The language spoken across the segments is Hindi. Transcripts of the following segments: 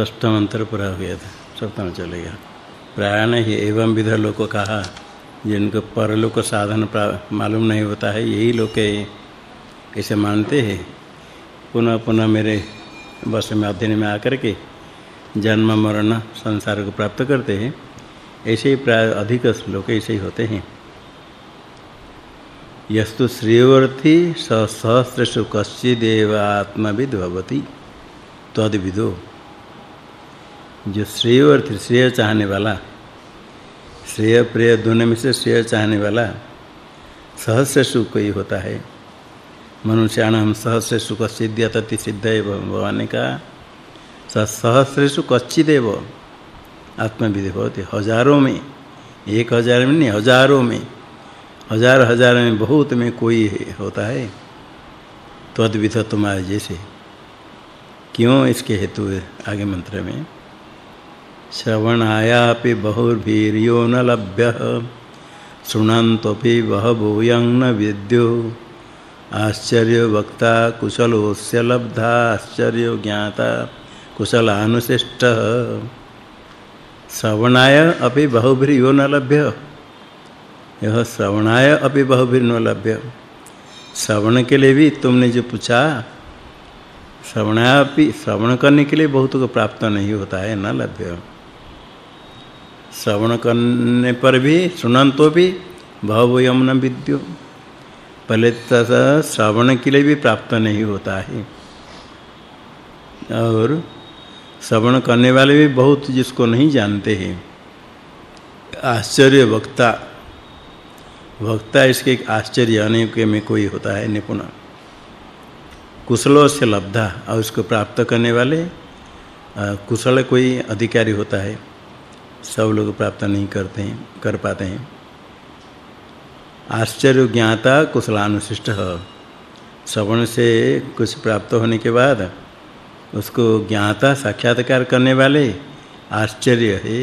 ष्ठ मंत्र पूरा हो गया था सप्तम चलेगा प्रायण ही एवं विध लोग को कहा, जिनको परलोक साधन मालूम नहीं होता है, यही लोग ऐसे मानते हैं। पुनः पुनः मेरे बस में अध्ययन में आकर के जन्म, मरण, संसार को प्राप्त करते हैं। ऐसे ही प्राय अधिक लोग ऐसे ही होते हैं। यस्तु श्रेयवर्थी सहस्रसु कश्चिदेव आत्मविद भवति। तद्विदो जो श्रेयवर्थी श्रेय चाहने वाला, श्रेय, प्रिय दोनों में से श्रेय चाहने वाला सहस्र सुख ही होता है। मनुष्याणाम सहस्र सुख सिद्ध्यति सिद्ध है भगवान का सहस्र सुख देव आत्मविधि होते हज़ारों में, एक हज़ार में नहीं, हज़ारों में, हज़ार हज़ार में बहुत में कोई होता है। तद्विध तुम्हारे जैसे। क्यों इसके हेतु आगे मंत्र में? श्रवणायापि बहुर्वीर्यो न लभ्यः, शृणन्तोऽपि बहभूयं न विद्यो। आश्चर्य वक्ता कुशलोस्य लब्धा आश्चर्य ज्ञाता कुशलानुशिष्टः श्रवणाय अपि बहुभिर्यो न लभ्य। यह श्रवणाय अपि बहुभिर न लभ्य। श्रवण के लिए भी तुमने जो पूछा, श्रवणापि, श्रवण करने के लिए बहुत को प्राप्त नहीं होता है, न लभ्य। श्रवण करने पर भी सुनन तो भी, भव यमन विद्यो। पहले तथा श्रवण के लिए भी प्राप्त नहीं होता है। और श्रवण करने वाले भी बहुत जिसको नहीं जानते हैं। आश्चर्य वक्ता। वक्ता इसके आश्चर्य अनेक में कोई होता है निपुण कुशलों से लब्धा और उसको प्राप्त करने वाले कुशल कोई अधिकारी होता है। सब लोग प्राप्त नहीं करते हैं, कर पाते हैं। आश्चर्य ज्ञाता कुशलानुशिष्ट। श्रवण से कुछ प्राप्त होने के बाद उसको ज्ञाता साक्षात्कार करने वाले आश्चर्य है।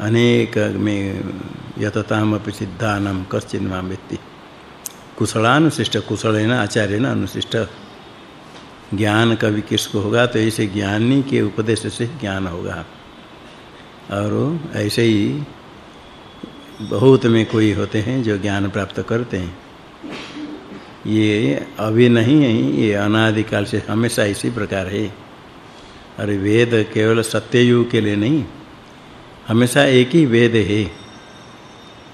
अनेक में यतताम अपि सिद्धानम कश्चिन माम व्यक्ति कुशलानुशिष्ट कुशल है ना आचार्य ना अनुशिष्ट। ज्ञान कभी किसको होगा तो ऐसे ज्ञानी के उपदेश से ज्ञान होगा। और ऐसे ही बहुत में कोई होते हैं जो ज्ञान प्राप्त करते हैं। ये अभी नहीं है, ये अनादि काल से हमेशा इसी प्रकार है। और वेद केवल सत्ययुग के लिए नहीं, हमेशा एक ही वेद है।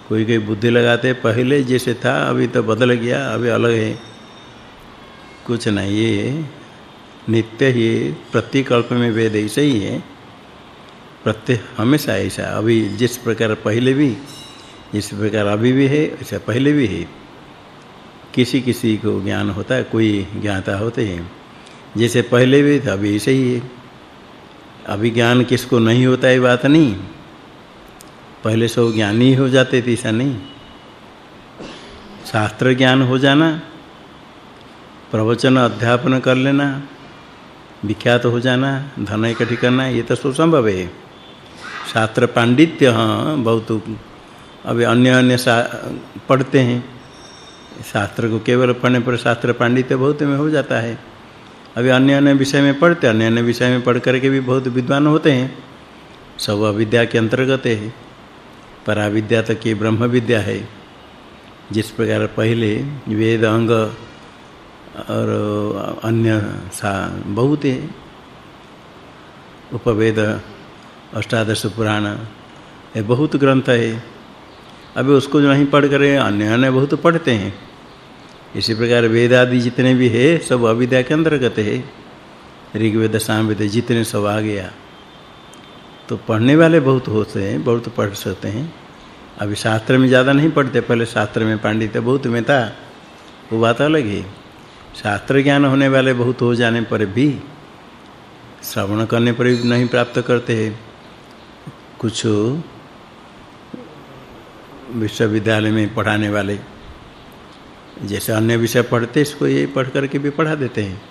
कोई कोई बुद्धि लगाते, पहले जैसे था, अभी तो बदल गया, अभी अलग है। कुछ नहीं ये नित्य ही प्रतिकल्प में वेद ऐसे ही है। प्रत्यय हमेशा ऐसा। अभी जिस प्रकार पहले भी, इस प्रकार अभी भी है, ऐसा पहले भी है। किसी किसी को ज्ञान होता है, कोई ज्ञाता होते हैं। जैसे पहले भी था, अभी ऐसे ही है। अभी ज्ञान किसको नहीं होता है बात नहीं। पहले सब ज्ञानी हो जाते थे, ऐसा नहीं। शास्त्र ज्ञान हो जाना, प्रवचन अध्यापन कर लेना, विख्यात हो जाना, धन इकट्ठी करना, ये तो सब संभव है। शास्त्र पांडित्य हाँ बहुत अभी अन्य अन्य पढ़ते हैं। शास्त्र को केवल पढ़ने पर शास्त्र पांडित्य बहुत में हो जाता है। अभी अन्य अन्य विषय में पढ़ते, अन्य अन्य विषय में पढ़ करके भी बहुत विद्वान होते हैं। सब अविद्या के अंतर्गत है। पराविद्या तक की ब्रह्म विद्या है। जिस प्रकार पहले वेद, अंग और अन्य सा बहुत है। उपवेद अष्टादश पुराण। ये बहुत ग्रंथ है। अभी उसको जो नहीं पढ़ कर अन्य अन्य बहुत पढ़ते हैं। इसी प्रकार वेद आदि जितने भी है, सब अविद्या के अंतर्गत है। ऋग्वेद, सामवेद जितने सब आ गया। तो पढ़ने वाले बहुत होते हैं, बहुत पढ़ सकते हैं। अभी शास्त्र में ज़्यादा नहीं पढ़ते, पहले शास्त्र में पांडित्य बहुत में था। वो बात अलग है। शास्त्र ज्ञान होने वाले बहुत हो जाने पर भी श्रवण करने पर भी नहीं प्राप्त करते हैं। कुछ विश्वविद्यालय में पढ़ाने वाले, जैसे अन्य विषय पढ़ते, इसको ये पढ़ करके भी पढ़ा देते हैं।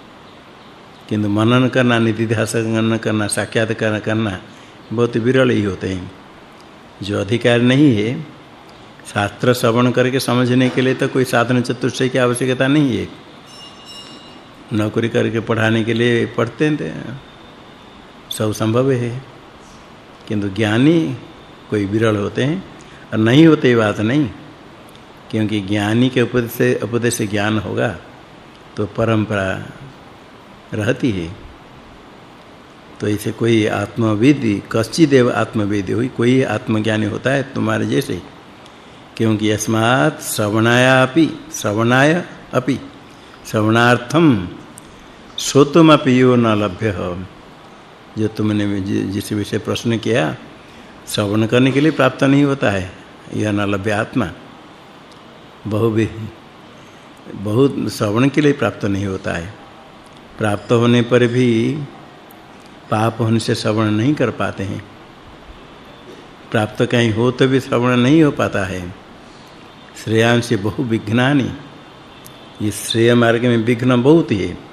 किंतु मनन करना, निधिध्यास करना, साक्षात्कार करना, बहुत विरल ही होते हैं। जो अधिकार नहीं है, शास्त्र श्रवण करके समझने के लिए तो कोई साधन चतुष्टय की आवश्यकता नहीं है। नौकरी करके पढ़ाने के लिए पढ़ते हैं सब संभव है। किंतु ज्ञानी कोई विरल होते हैं और नहीं होते बात नहीं, क्योंकि ज्ञानी के उपदेश से उपदेश से ज्ञान होगा तो परंपरा रहती है। तो ऐसे कोई आत्मविद कच्ची देव आत्मविद हुई, कोई आत्मज्ञानी होता है तुम्हारे जैसे, क्योंकि अस्मात् श्रवणायापि, श्रवणाय अपि श्रवणार्थम श्रोतुमपि यो न लभ्य। जो तुमने जिस विषय प्रश्न किया, श्रवण करने के लिए प्राप्त नहीं होता है, यह न लभ्य आत्मा। बहु बहुत श्रवण के लिए प्राप्त नहीं होता है। प्राप्त होने पर भी पाप होने से श्रवण नहीं कर पाते हैं। प्राप्त कहीं हो तो भी श्रवण नहीं हो पाता है। श्रेयांश बहु विघ्नानि। ये श्रेय मार्ग में विघ्न बहुत ही है।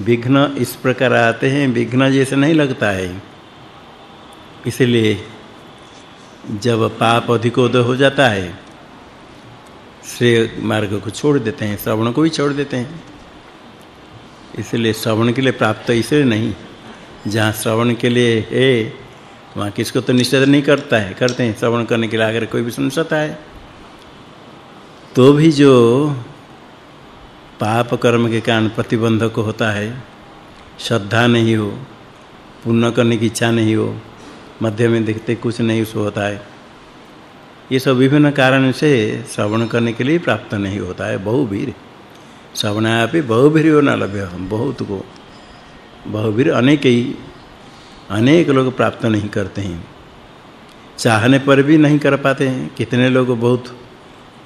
विघ्न इस प्रकार आते हैं, विघ्न जैसे नहीं लगता है। इसलिए जब पाप अधिकोदय हो जाता है, श्रेय मार्ग को छोड़ देते हैं, श्रवण को भी छोड़ देते हैं। इसलिए श्रवण के लिए प्राप्त इसलिए नहीं, जहाँ श्रवण के लिए है, वहाँ किसको तो निषेध नहीं करता है, करते हैं। श्रवण करने के लिए अगर कोई भी सुन सकता है तो भी जो पाप कर्म के कारण प्रतिबंधक होता है। श्रद्धा नहीं हो पुण्य करने की इच्छा नहीं हो, मध्य में देखते कुछ नहीं होता है। ये सब विभिन्न कारण से श्रवण करने के लिए प्राप्त नहीं होता है। बहुवीर श्रवणापि बहुवीर न लभ्य हम बहुत को। बहुवीर अनेक ही, अनेक लोग प्राप्त नहीं करते हैं। चाहने पर भी नहीं कर पाते हैं। कितने लोग बहुत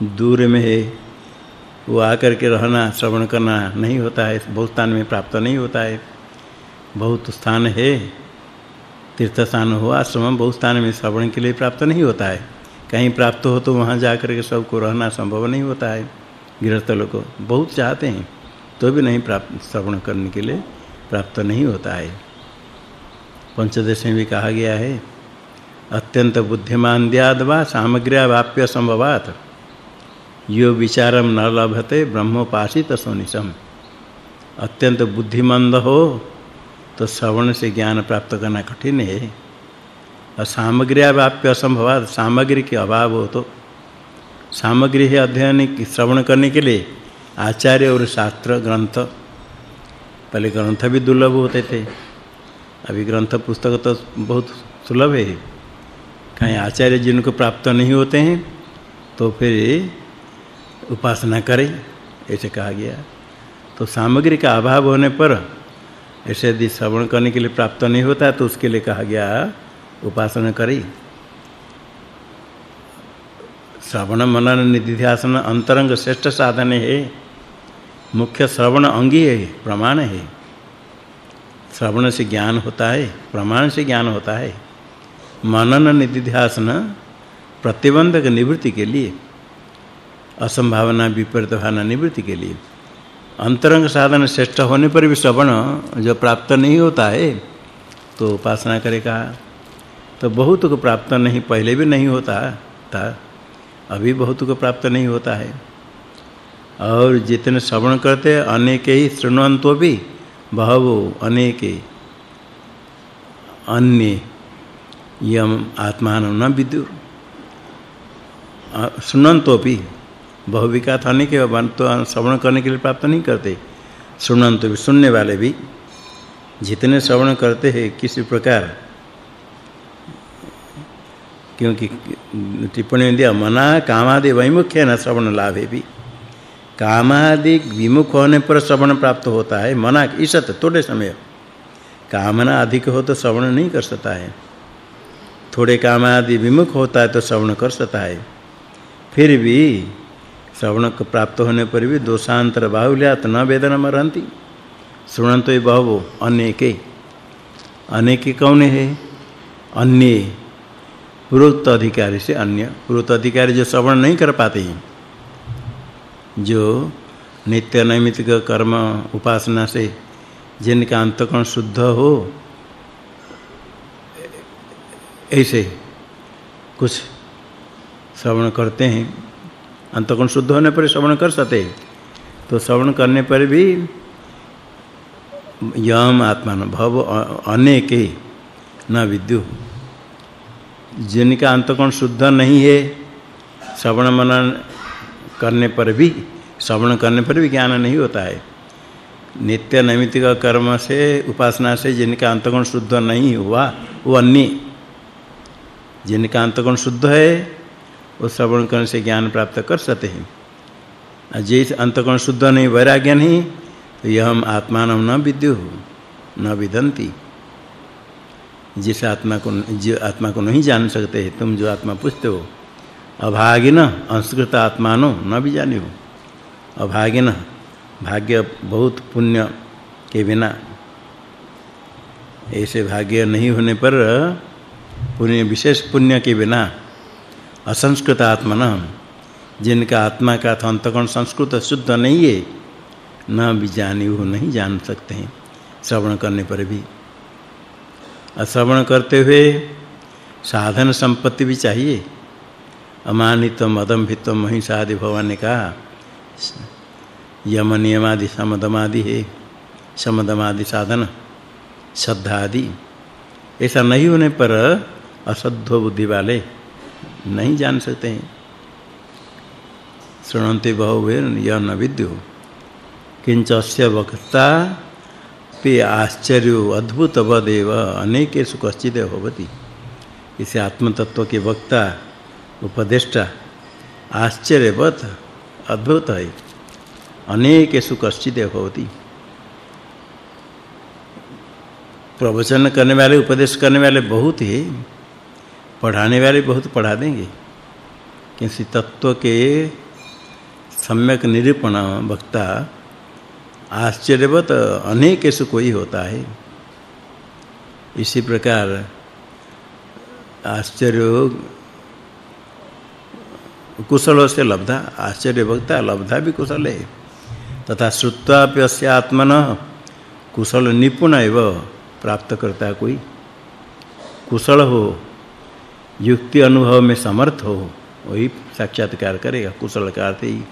दूर में है वो आकर के रहना, श्रवण करना नहीं होता है बहुत स्थान में प्राप्त नहीं होता है। बहुत स्थान है तीर्थ स्थान हो आश्रम बहुत स्थान में श्रवण के लिए प्राप्त नहीं होता है। कहीं प्राप्त हो तो वहाँ जाकर के सबको रहना संभव नहीं होता है। गृहस्थ लोग बहुत चाहते हैं तो भी नहीं प्राप्त, श्रवण करने के लिए प्राप्त नहीं होता है। पंचदश में भी कहा गया है, अत्यंत बुद्धिमान द्यादवा सामग्र्या वाप्य संभवात। यो विचारम न लभते ब्रह्मोपासित सोनिसम अत्यंत बुद्धिमंद हो तो श्रवण से ज्ञान प्राप्त करना कठिन है। और सामग्री वाप्य असंभवात सामग्री के अभाव हो तो। सामग्री है अध्ययन की श्रवण करने के लिए, आचार्य और शास्त्र ग्रंथ। पहले ग्रंथ भी दुर्लभ होते थे। अभी ग्रंथ पुस्तक तो बहुत सुलभ है। कहीं आचार्य जिनको प्राप्त नहीं होते हैं तो फिर उपासना करें, ऐसे कहा गया। तो सामग्री का अभाव होने पर ऐसे यदि श्रवण करने के लिए प्राप्त नहीं होता तो उसके लिए कहा गया उपासना करें। श्रवण मनन निधिध्यासन अंतरंग श्रेष्ठ साधन है। मुख्य श्रवण अंगी है, प्रमाण है। श्रवण से ज्ञान होता है, प्रमाण से ज्ञान होता है। मनन निधिध्यासन प्रतिबंधक निवृत्ति के लिए। असंभावना विपरीत भावना निवृत्ति के लिए। अंतरंग साधन श्रेष्ठ होने पर भी श्रवण जो प्राप्त नहीं होता है तो उपासना करेगा। तो बहुत को प्राप्त नहीं, पहले भी नहीं होता था, अभी बहुत को प्राप्त नहीं होता है। और जितने श्रवण करते, अनेक ही श्रृणवंतो भी बहवो, अनेके, अन्य, यम आत्मान न विदुर सुनंतोपि बहुविकात अनेक तो श्रवण करने के लिए प्राप्त नहीं करते। सुनंतो भी सुनने वाले भी जितने श्रवण करते हैं, किसी प्रकार? क्योंकि टिप्पणी में दिया, मना कामादि वैमुख्य न श्रवण लाभे भी। कामादि विमुख होने पर श्रवण प्राप्त होता है, मना ईशत, थोड़े समय। कामना अधिक हो तो श्रवण नहीं कर सकता है। थोड़े काम आदि विमुख होता है तो श्रवण कर सकता है। फिर भी श्रवण को प्राप्त होने पर भी दोषांतर बाहुल्यात न वेदना मरंती। सुनंतो बहु अनेके। अनेके कौन है? अन्य। पूर्वोक्त अधिकारी से अन्य। पूर्वोक्त अधिकारी जो श्रवण नहीं कर पाते हैं, जो नित्य नैमित्तिक कर्म उपासना से जिनका अंतकरण शुद्ध हो, ऐसे कुछ श्रवण करते हैं। अंतकरण शुद्ध होने पर श्रवण कर सकते तो श्रवण करने पर भी यम आत्मान, भव अनेके न विद्यु। जिनका अंतकोण शुद्ध नहीं है, श्रवण मनन करने पर भी, श्रवण करने पर भी ज्ञान नहीं होता है। नित्य नैमित्तिक कर्म से, उपासना से जिनका अंतकोण शुद्ध नहीं हुआ, वो अन्य। जिनका अंतकोण शुद्ध है वो श्रवण करने से ज्ञान प्राप्त कर सकते हैं। जिस अंतकोण शुद्ध नहीं, वैराग्य नहीं तो यह हम आत्मान न विद्यु, न विदंती। जिस आत्मा को जो आत्मा को नहीं जान सकते, तुम जो आत्मा पूछते हो, अभागिन अंशकृत आत्मानो न भी जानियो अभागिन भाग्य बहुत पुण्य के बिना। ऐसे भाग्य नहीं होने पर पुण्य, विशेष पुण्य के बिना असंस्कृत आत्मन जिनका आत्मा का अंतकण संस्कृत शुद्ध नहीं है, न भी जानी हो नहीं जान सकते हैं, श्रवण करने पर भी। श्रवण करते हुए साधन संपत्ति भी चाहिए। अमानितम अदम्भितम महिषा आदि भगवान ने कहा, यम नियम आदि समदम आदि है समदम आदि साधन श्रद्धा आदि ऐसा नहीं होने पर असद्ध बुद्धि वाले नहीं जान सकते हैं। श्रवणते बहुवे यह न विद्यो। किंच अस्य वक्ता पे आश्चर्य अद्भुत वदेव अनेकेषु कश्चिद भवति इसे आत्म तत्व के वक्ता, उपदेष्टा, आश्चर्यवत, अद्भुत है। अनेकेषु कश्चिद भवति प्रवचन करने वाले, उपदेश करने वाले बहुत ही। पढ़ाने वाले बहुत पढ़ा देंगे। किसी तत्व के सम्यक निरूपण वक्ता आश्चर्यवत अनेकेषु कोई होता है। इसी प्रकार आश्चर्य कुशल से लब्धा, आश्चर्य वक्ता लब्धा भी कुशल है। तथा श्रुत्वापि अस्य आत्मन कुशल निपुण एव प्राप्त करता कोई कुशल हो युक्ति अनुभव में समर्थ हो, वही साक्षात्कार करेगा, कुशल का ही।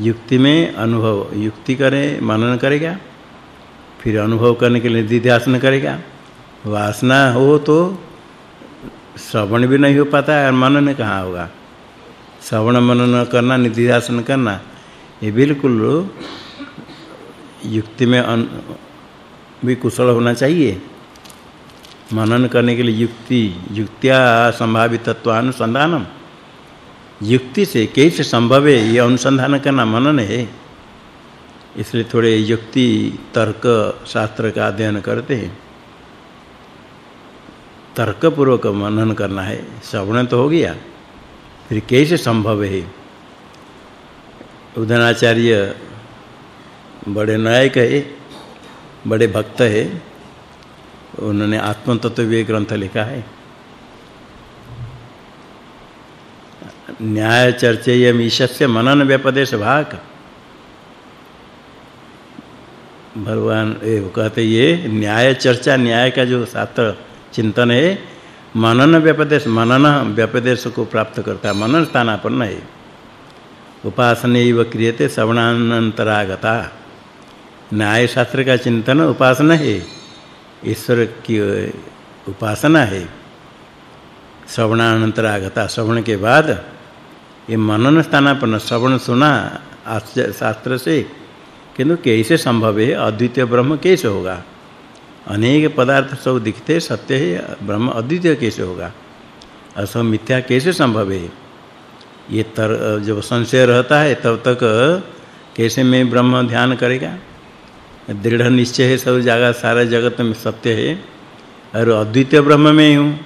युक्ति में अनुभव, युक्ति करे, मनन करेगा, फिर अनुभव करने के लिए निधिध्यासन करेगा। वासना हो तो श्रवण भी नहीं हो पाता है, और मनन कहाँ होगा? श्रवण मनन करना, निधिध्यासन करना, ये बिल्कुल युक्ति में भी कुशल होना चाहिए। मनन करने के लिए युक्ति, युक्त्या संभावित तत्वानुसंधानम युक्ति से कैसे संभव है यह अनुसंधान करना मनन है। इसलिए थोड़े युक्ति, तर्क, शास्त्र का अध्ययन करते हैं। तर्क पूर्वक मनन करना है, श्रवण तो हो गया, फिर कैसे संभव है? उदनाचार्य बड़े नायक है, बड़े भक्त है उन्होंने आत्म तत्व भी ग्रंथ लिखा है। न्याय चर्चेयम ईशस्य मनन व्यपदेश भाग। भगवान, ये कहते ये न्याय चर्चा, न्याय का जो शास्त्र चिंतन है, मनन व्यपदेश मनन व्यपदेश को प्राप्त करता है, मनन स्थानापन्न है। उपासनैव क्रियते श्रवणानंतरागता। न्याय शास्त्र का चिंतन उपासना है। ईश्वर की उपासना है। श्रवणानंतर आगता श्रवण के बाद ये मनन स्थानापन्न श्रवण सुना शास्त्र से, किंतु कैसे संभव है? अद्वितीय ब्रह्म कैसे होगा? अनेक पदार्थ सब दिखते, सत्य है, ब्रह्म अद्वितीय कैसे होगा? असम मिथ्या कैसे संभव है? ये तर, जब संशय रहता है, तब तक कैसे मैं ब्रह्म ध्यान करेगा? दृढ़ निश्चय है सब जगह, सारा जगत में सत्य है। और अद्वितीय ब्रह्म में ही हूँ।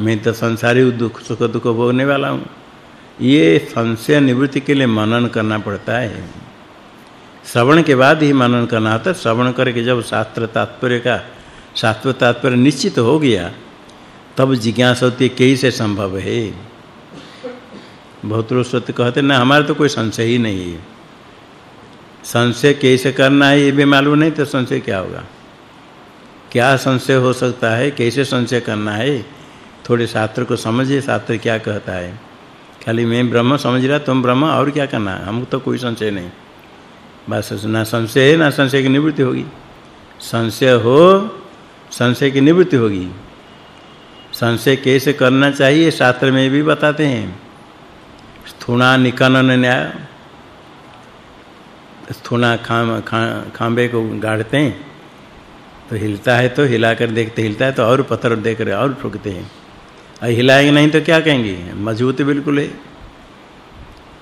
मैं तो संसारी दुख, सुख, दुख भोगने वाला हूँ। ये संशय निवृत्ति के लिए मनन करना पड़ता है। श्रवण के बाद ही मनन करना होता है। श्रवण करके जब शास्त्र तात्पर्य का, शास्त्र तात्पर्य निश्चित हो गया, तब जिज्ञासा होती है, कैसे संभव है? बहुत लोग सत्य कहते ना, हमारे तो कोई संशय ही नहीं है। संशय कैसे करना है, ये भी मालूम नहीं तो संशय क्या होगा? क्या संशय हो सकता है? कैसे संशय करना है? थोड़े शास्त्र को समझिए, शास्त्र क्या कहता है। खाली मैं ब्रह्म समझ रहा, तुम ब्रह्म, और क्या करना हमको तो कोई संशय नहीं। बस ना संशय है, ना संशय की निवृत्ति होगी। संशय हो, संशय की निवृत्ति होगी। संशय कैसे करना चाहिए, शास्त्र में भी बताते हैं। स्थूणा निकनन न्याय। स्थूणा खाम खांबे को गाड़ते हैं तो हिलता है तो हिलाकर देखते, हिलता है तो और पत्थर देकर और ठोकते हैं। और हिलाएँगे नहीं तो क्या कहेंगे? मज़बूत बिल्कुल है।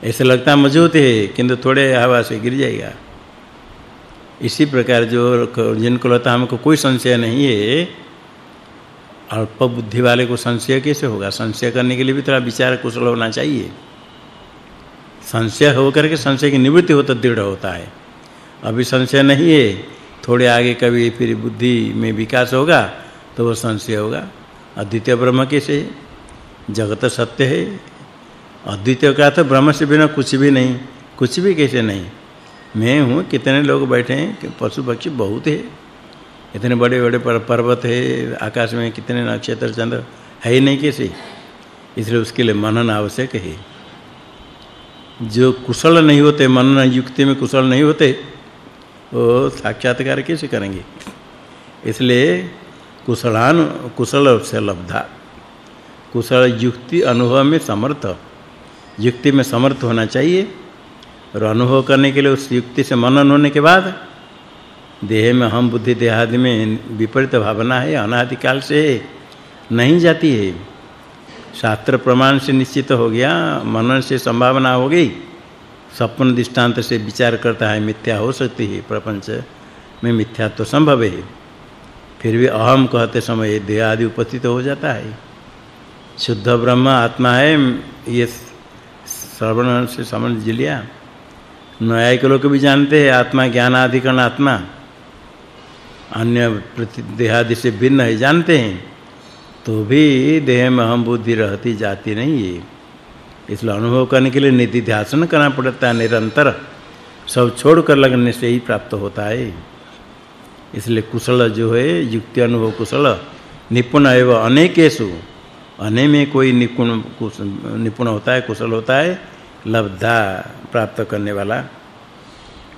ऐसे लगता है मज़बूत है, किंतु थोड़े हवा से गिर जाएगा। इसी प्रकार जो जिनको लगता हमको कोई संशय नहीं है अल्प बुद्धि वाले को संशय कैसे होगा? संशय करने के लिए भी थोड़ा विचार कुशल होना चाहिए। संशय हो करके संशय की निवृत्ति हो तो दृढ़ होता है। अभी संशय नहीं है, थोड़े आगे कभी फिर बुद्धि में विकास होगा तो वो संशय होगा। अद्वितीय ब्रह्म कैसे? जगत सत्य है। अद्वितीय का तो ब्रह्म से बिना कुछ भी नहीं, कुछ भी कैसे नहीं। मैं हूँ, कितने लोग बैठे हैं, कि पशु पक्षी बहुत है। इतने बड़े-बड़े पर्वत है, आकाश में कितने नक्षत्र, चंद्र, है ही नहीं कैसे? इसलिए उसके लिए मनन आवश्यक है। जो कुशल नहीं होते मनन युक्ति में कुशल नहीं होते, वो साक्षात्कार कैसे करेंगे? इसलिए कुशलान, कुशल से लब्धा। कुशल युक्ति अनुभव में समर्थ। युक्ति में समर्थ होना चाहिए। और अनुभव करने के लिए उस युक्ति से मनन होने के बाद देह में हम बुद्धि देहादि में विपरीत भावना है अनादि काल से नहीं जाती है। शास्त्र प्रमाण से निश्चित हो गया, मनन से संभावना हो गई। सपन दृष्टांत से विचार करता है, मिथ्या हो सकती है, प्रपंच में मिथ्या तो संभव है। फिर भी अहम कहते समय देह आदि उपस्थित हो जाता है। शुद्ध ब्रह्म आत्मा है, ये श्रवण से समझ लिया। न्यायिक लोग भी जानते हैं, आत्मा ज्ञान अधिकरण आत्मा। अन्य प्रति देहादि से भिन्न है, जानते हैं। तो भी देह में हम बुद्धि रहती जाती नहीं है। इसलिए अनुभव करने के लिए निधि ध्यान करना पड़ता है, निरंतर। सब छोड़कर लगने से ही प्राप्त होता है। इसलिए कुशल जो है, युक्ति अनुभव कुशल, निपुण एवं अनेकेषु। अने में कोई निपुण निपुण होता है, कुशल होता है, लब्धा प्राप्त करने वाला।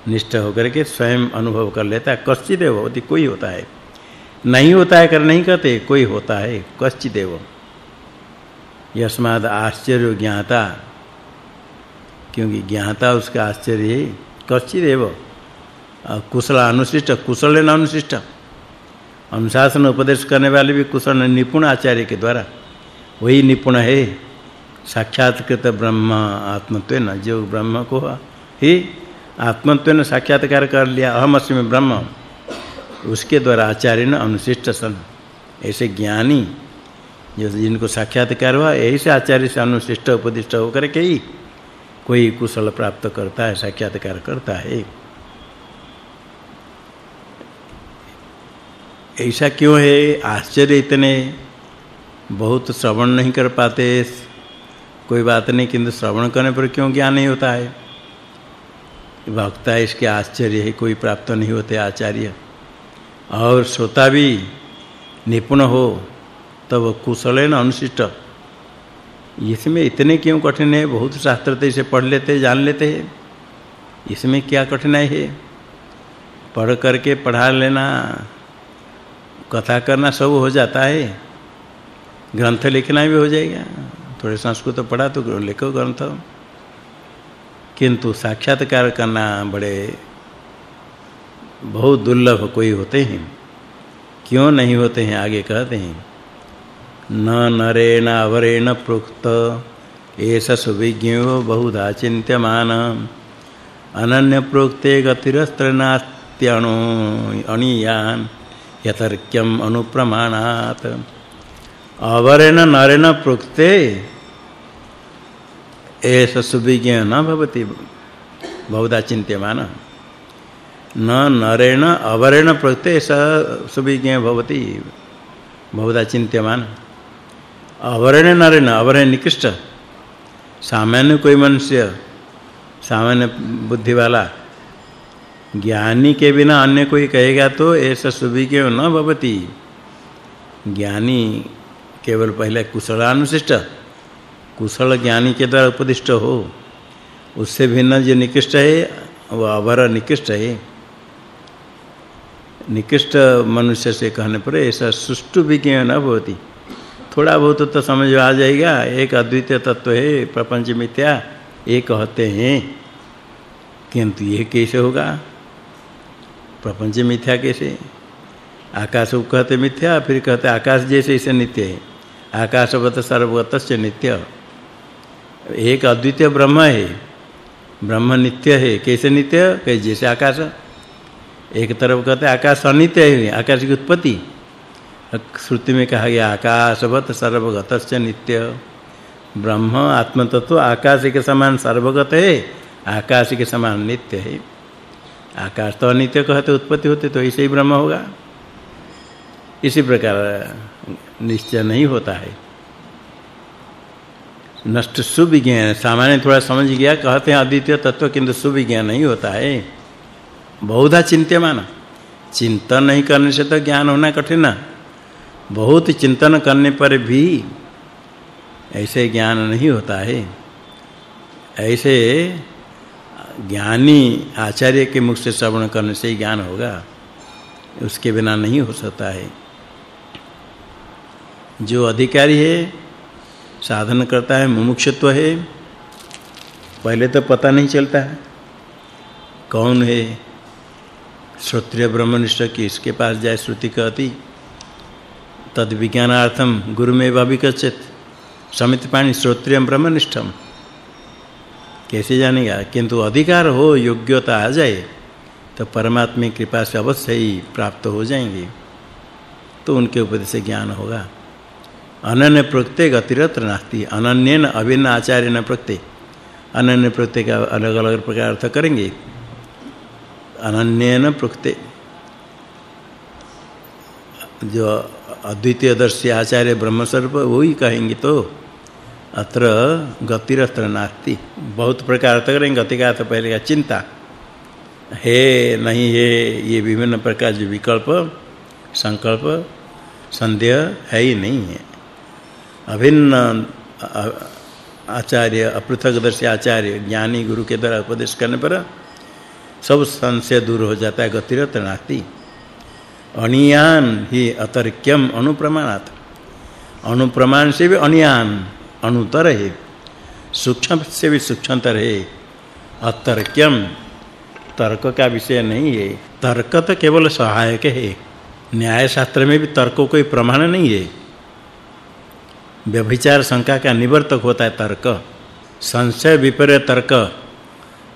निष्ठ होकर के स्वयं अनुभव कर लेता है, कश्चिदेव होती कोई होता है। नहीं होता है, कर नहीं कहते कोई होता है कश्चिदेव यस्माद आश्चर्य ज्ञाता, क्योंकि ज्ञाता उसका आश्चर्य है कश्चिदेव कुशल अनुशिष्ट कुशल न अनुशिष्ट अनुशासन उपदेश करने वाले भी कुशल निपुण आचार्य के द्वारा। वही निपुण है, साक्षात्कृत ब्रह्म, आत्मत्वेन, जो ब्रह्म को ही, आत्मत्वेन साक्षात्कार कर लिया अहम अस्मि ब्रह्म। उसके द्वारा आचार्य ने अनुशिष्ट सन। ऐसे ज्ञानी जो जिनको साक्षात्कार हुआ ऐसे आचार्य से अनुशिष्ट उपदिष्ट होकर के ही कोई कुशल प्राप्त करता है, साक्षात्कार करता है। ऐसा क्यों है? आश्चर्य इतने। बहुत श्रवण नहीं कर पाते। कोई बात नहीं, किंतु श्रवण करने पर क्यों ज्ञान नहीं होता है? वक्ता इसके आश्चर्य है, कोई प्राप्त नहीं होते आचार्य। और श्रोता भी निपुण हो, तब कुशल अनुशिष्ट। इसमें इतने क्यों कठिन है? बहुत शास्त्र तो इसे पढ़ लेते, जान लेते हैं। इसमें क्या कठिनाई है? पढ़ करके पढ़ा लेना, कथा करना सब हो जाता है। ग्रंथ लिखना भी हो जाएगा। थोड़े संस्कृत तो पढ़ा तो लिखो ग्रंथ। किंतु साक्षात्कार करना बड़े बहुत दुर्लभ कोई होते हैं। क्यों नहीं होते हैं? आगे कहते हैं। न नरेण अवरेण प्रोक्त, एष सुविज्ञो बहुधा चिन्त्यमान अनन्य प्रोक्ते गतिरस्त्र नास्त्यणु अणियान यतर्क्यम अनुप्रमाणात्। अवरेण नरेण प्रोक्ते, एष सुविज्ञ न भवति बहुधा चिन्त्यमान न नरेण अवरेण प्रोक्ते स सुविज्ञ भवति। बहुधा चिन्त्यमान। अवरेण नरेण अवरेण निकृष्ट। सामान्य कोई मनुष्य, सामान्य बुद्धि वाला ज्ञानी के बिना अन्य कोई कहेगा तो ऐसा सुविज्ञ न भवति। ज्ञानी केवल पहले कुशलानुशिष्ट, कुशल ज्ञानी के द्वारा उपदिष्ट हो। उससे भिन्न जो निकृष्ट है वह अवर निकृष्ट है। निकृष्ट मनुष्य से कहने पर ऐसा सुष्टु विज्ञान न होती थोड़ा बहुत तो समझ आ जाएगा, एक अद्वितीय तत्व है, प्रपंच मिथ्या ये कहते हैं। किंतु ये कैसे होगा? प्रपंच मिथ्या कैसे? आकाश को कहते मिथ्या, फिर कहते आकाश जैसे इसे नित्य है। आकाशवत सर्वगतस्य नित्य। एक अद्वितीय ब्रह्म है। ब्रह्म नित्य है, कैसे नित्य? कैसे जैसे आकाश। एक तरफ़ कहते आकाश अनित्य है, आकाश की उत्पत्ति। श्रुति में कहा गया, आकाशवत सर्वगतस्य नित्य। ब्रह्म आत्म तत्व आकाश के समान सर्वगत है, आकाश के समान नित्य है। आकाश तो अनित्य कहते, उत्पत्ति होते तो ऐसे ही ब्रह्म होगा। इसी प्रकार, निश्चय नहीं होता है। नष्ट सुविज्ञान, सामान्य थोड़ा समझ गया, कहते हैं, अद्वितीय तत्व किंतु सुविज्ञान नहीं होता है। बहुधा चिंत्यमान। चिंतन नहीं करने से तो ज्ञान होना कठिन। है बहुत चिंतन करने पर भी ऐसे ज्ञान नहीं होता है। ऐसे ज्ञानी आचार्य के मुख से श्रवण करने से ही ज्ञान होगा। उसके बिना नहीं हो सकता है। जो अधिकारी है, साधन करता है, मुमुक्षुत्व है, पहले तो पता नहीं चलता है। कौन है? श्रोत्रिय ब्रह्मनिष्ठ की इसके पास जाए श्रुति कहती, तद विज्ञानार्थम गुरुमेव अभिगच्छेत समित पाणी श्रोत्रिय ब्रह्मनिष्ठम। कैसे जानेगा? किंतु अधिकार हो, योग्यता आ जाए तो परमात्मा की कृपा से अवश्य ही प्राप्त हो जाएँगे। तो उनके उपदेश से ज्ञान होगा। अनन्य प्रत्यय गतिरत्र नास्ति, अनन्यन अभिन्न आचार्य न अनन्य प्रत्यय का अलग-अलग प्रकार अर्थ करेंगे। अनन्यन प्रत्यय जो अद्वितीय दर्शी आचार्य ब्रह्म स्वरूप वही कहेंगे तो अत्र गतिरत्र नास्ति। बहुत प्रकार तक करेंगे, गति का अर्थ पहले का चिंता। है नहीं, है, ये विभिन्न प्रकार जो विकल्प, संकल्प, संदेह है ही नहीं है। अभिन्न आचार्य, अपृथकदर्शी आचार्य, ज्ञानी गुरु के द्वारा उपदेश करने पर सब संशय दूर हो जाता है गतिरत नास्ति अनियान ही अतर्क्यम अनुप्रमाणात। अनुप्रमाण से भी अनियान, अनुतर है। सूक्ष्म से भी सूक्ष्मतर है। अतर्क्यम, तर्क का विषय नहीं है। तर्क तो केवल सहायक है। न्याय शास्त्र में भी तर्क कोई प्रमाण नहीं है। व्यभिचार शंका का निवर्तक होता है तर्क। संशय विपर्य तर्क,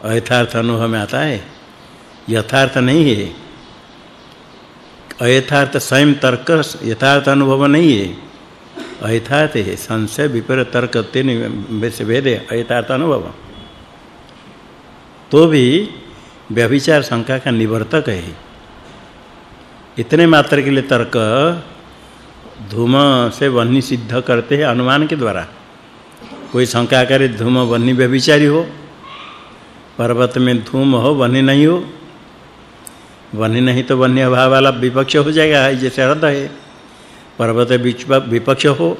अयथार्थ अनुभव में आता है। यथार्थ नहीं है। अयथार्थ स्वयं तर्क, यथार्थ अनुभव नहीं है। अयथार्थ है, संशय विपर्य तर्क, तीन से भेद है अयथार्थ अनुभव। तो भी व्यभिचार शंका का निवर्तक है। इतने मात्र के लिए तर्क धूम से वन्नी सिद्ध करते हैं अनुमान के द्वारा। कोई शंका करे धूम वन्नी व्यभिचारी हो, पर्वत में धूम हो वन्नी नहीं हो वन्नी नहीं तो वन्य अभाव वाला विपक्ष हो जाएगा जैसे अर्थ है। पर्वत बीच विपक्ष हो,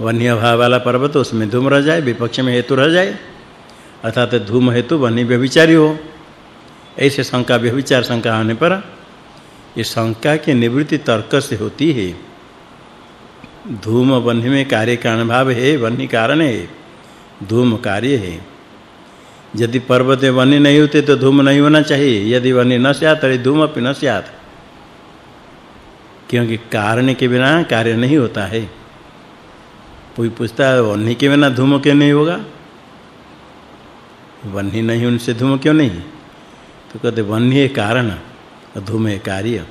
वन्य अभाव वाला पर्वत, उसमें धूम रह जाए, विपक्ष में हेतु रह जाए, अर्थात धूम हेतु वन्य व्यभिचारी हो। ऐसे शंका, व्यभिचार शंका होने पर ये शंका की निवृत्ति तर्क से होती है। धूम वन्य में कार्य कारण भाव है वन्य कारण है। धूम कार्य है। यदि पर्वत में बन्ही नहीं होते तो धूम नहीं होना चाहिए। यदि बन्ही न स्यात् तभी धूम अपि न स्यात्। क्योंकि कारण के बिना कार्य नहीं होता है। कोई पूछता है बन्ही के बिना धूम क्यों नहीं होगा? बन्ही नहीं उनसे धूम क्यों नहीं? तो कहते बन्ही है कारण धूम है कार्य।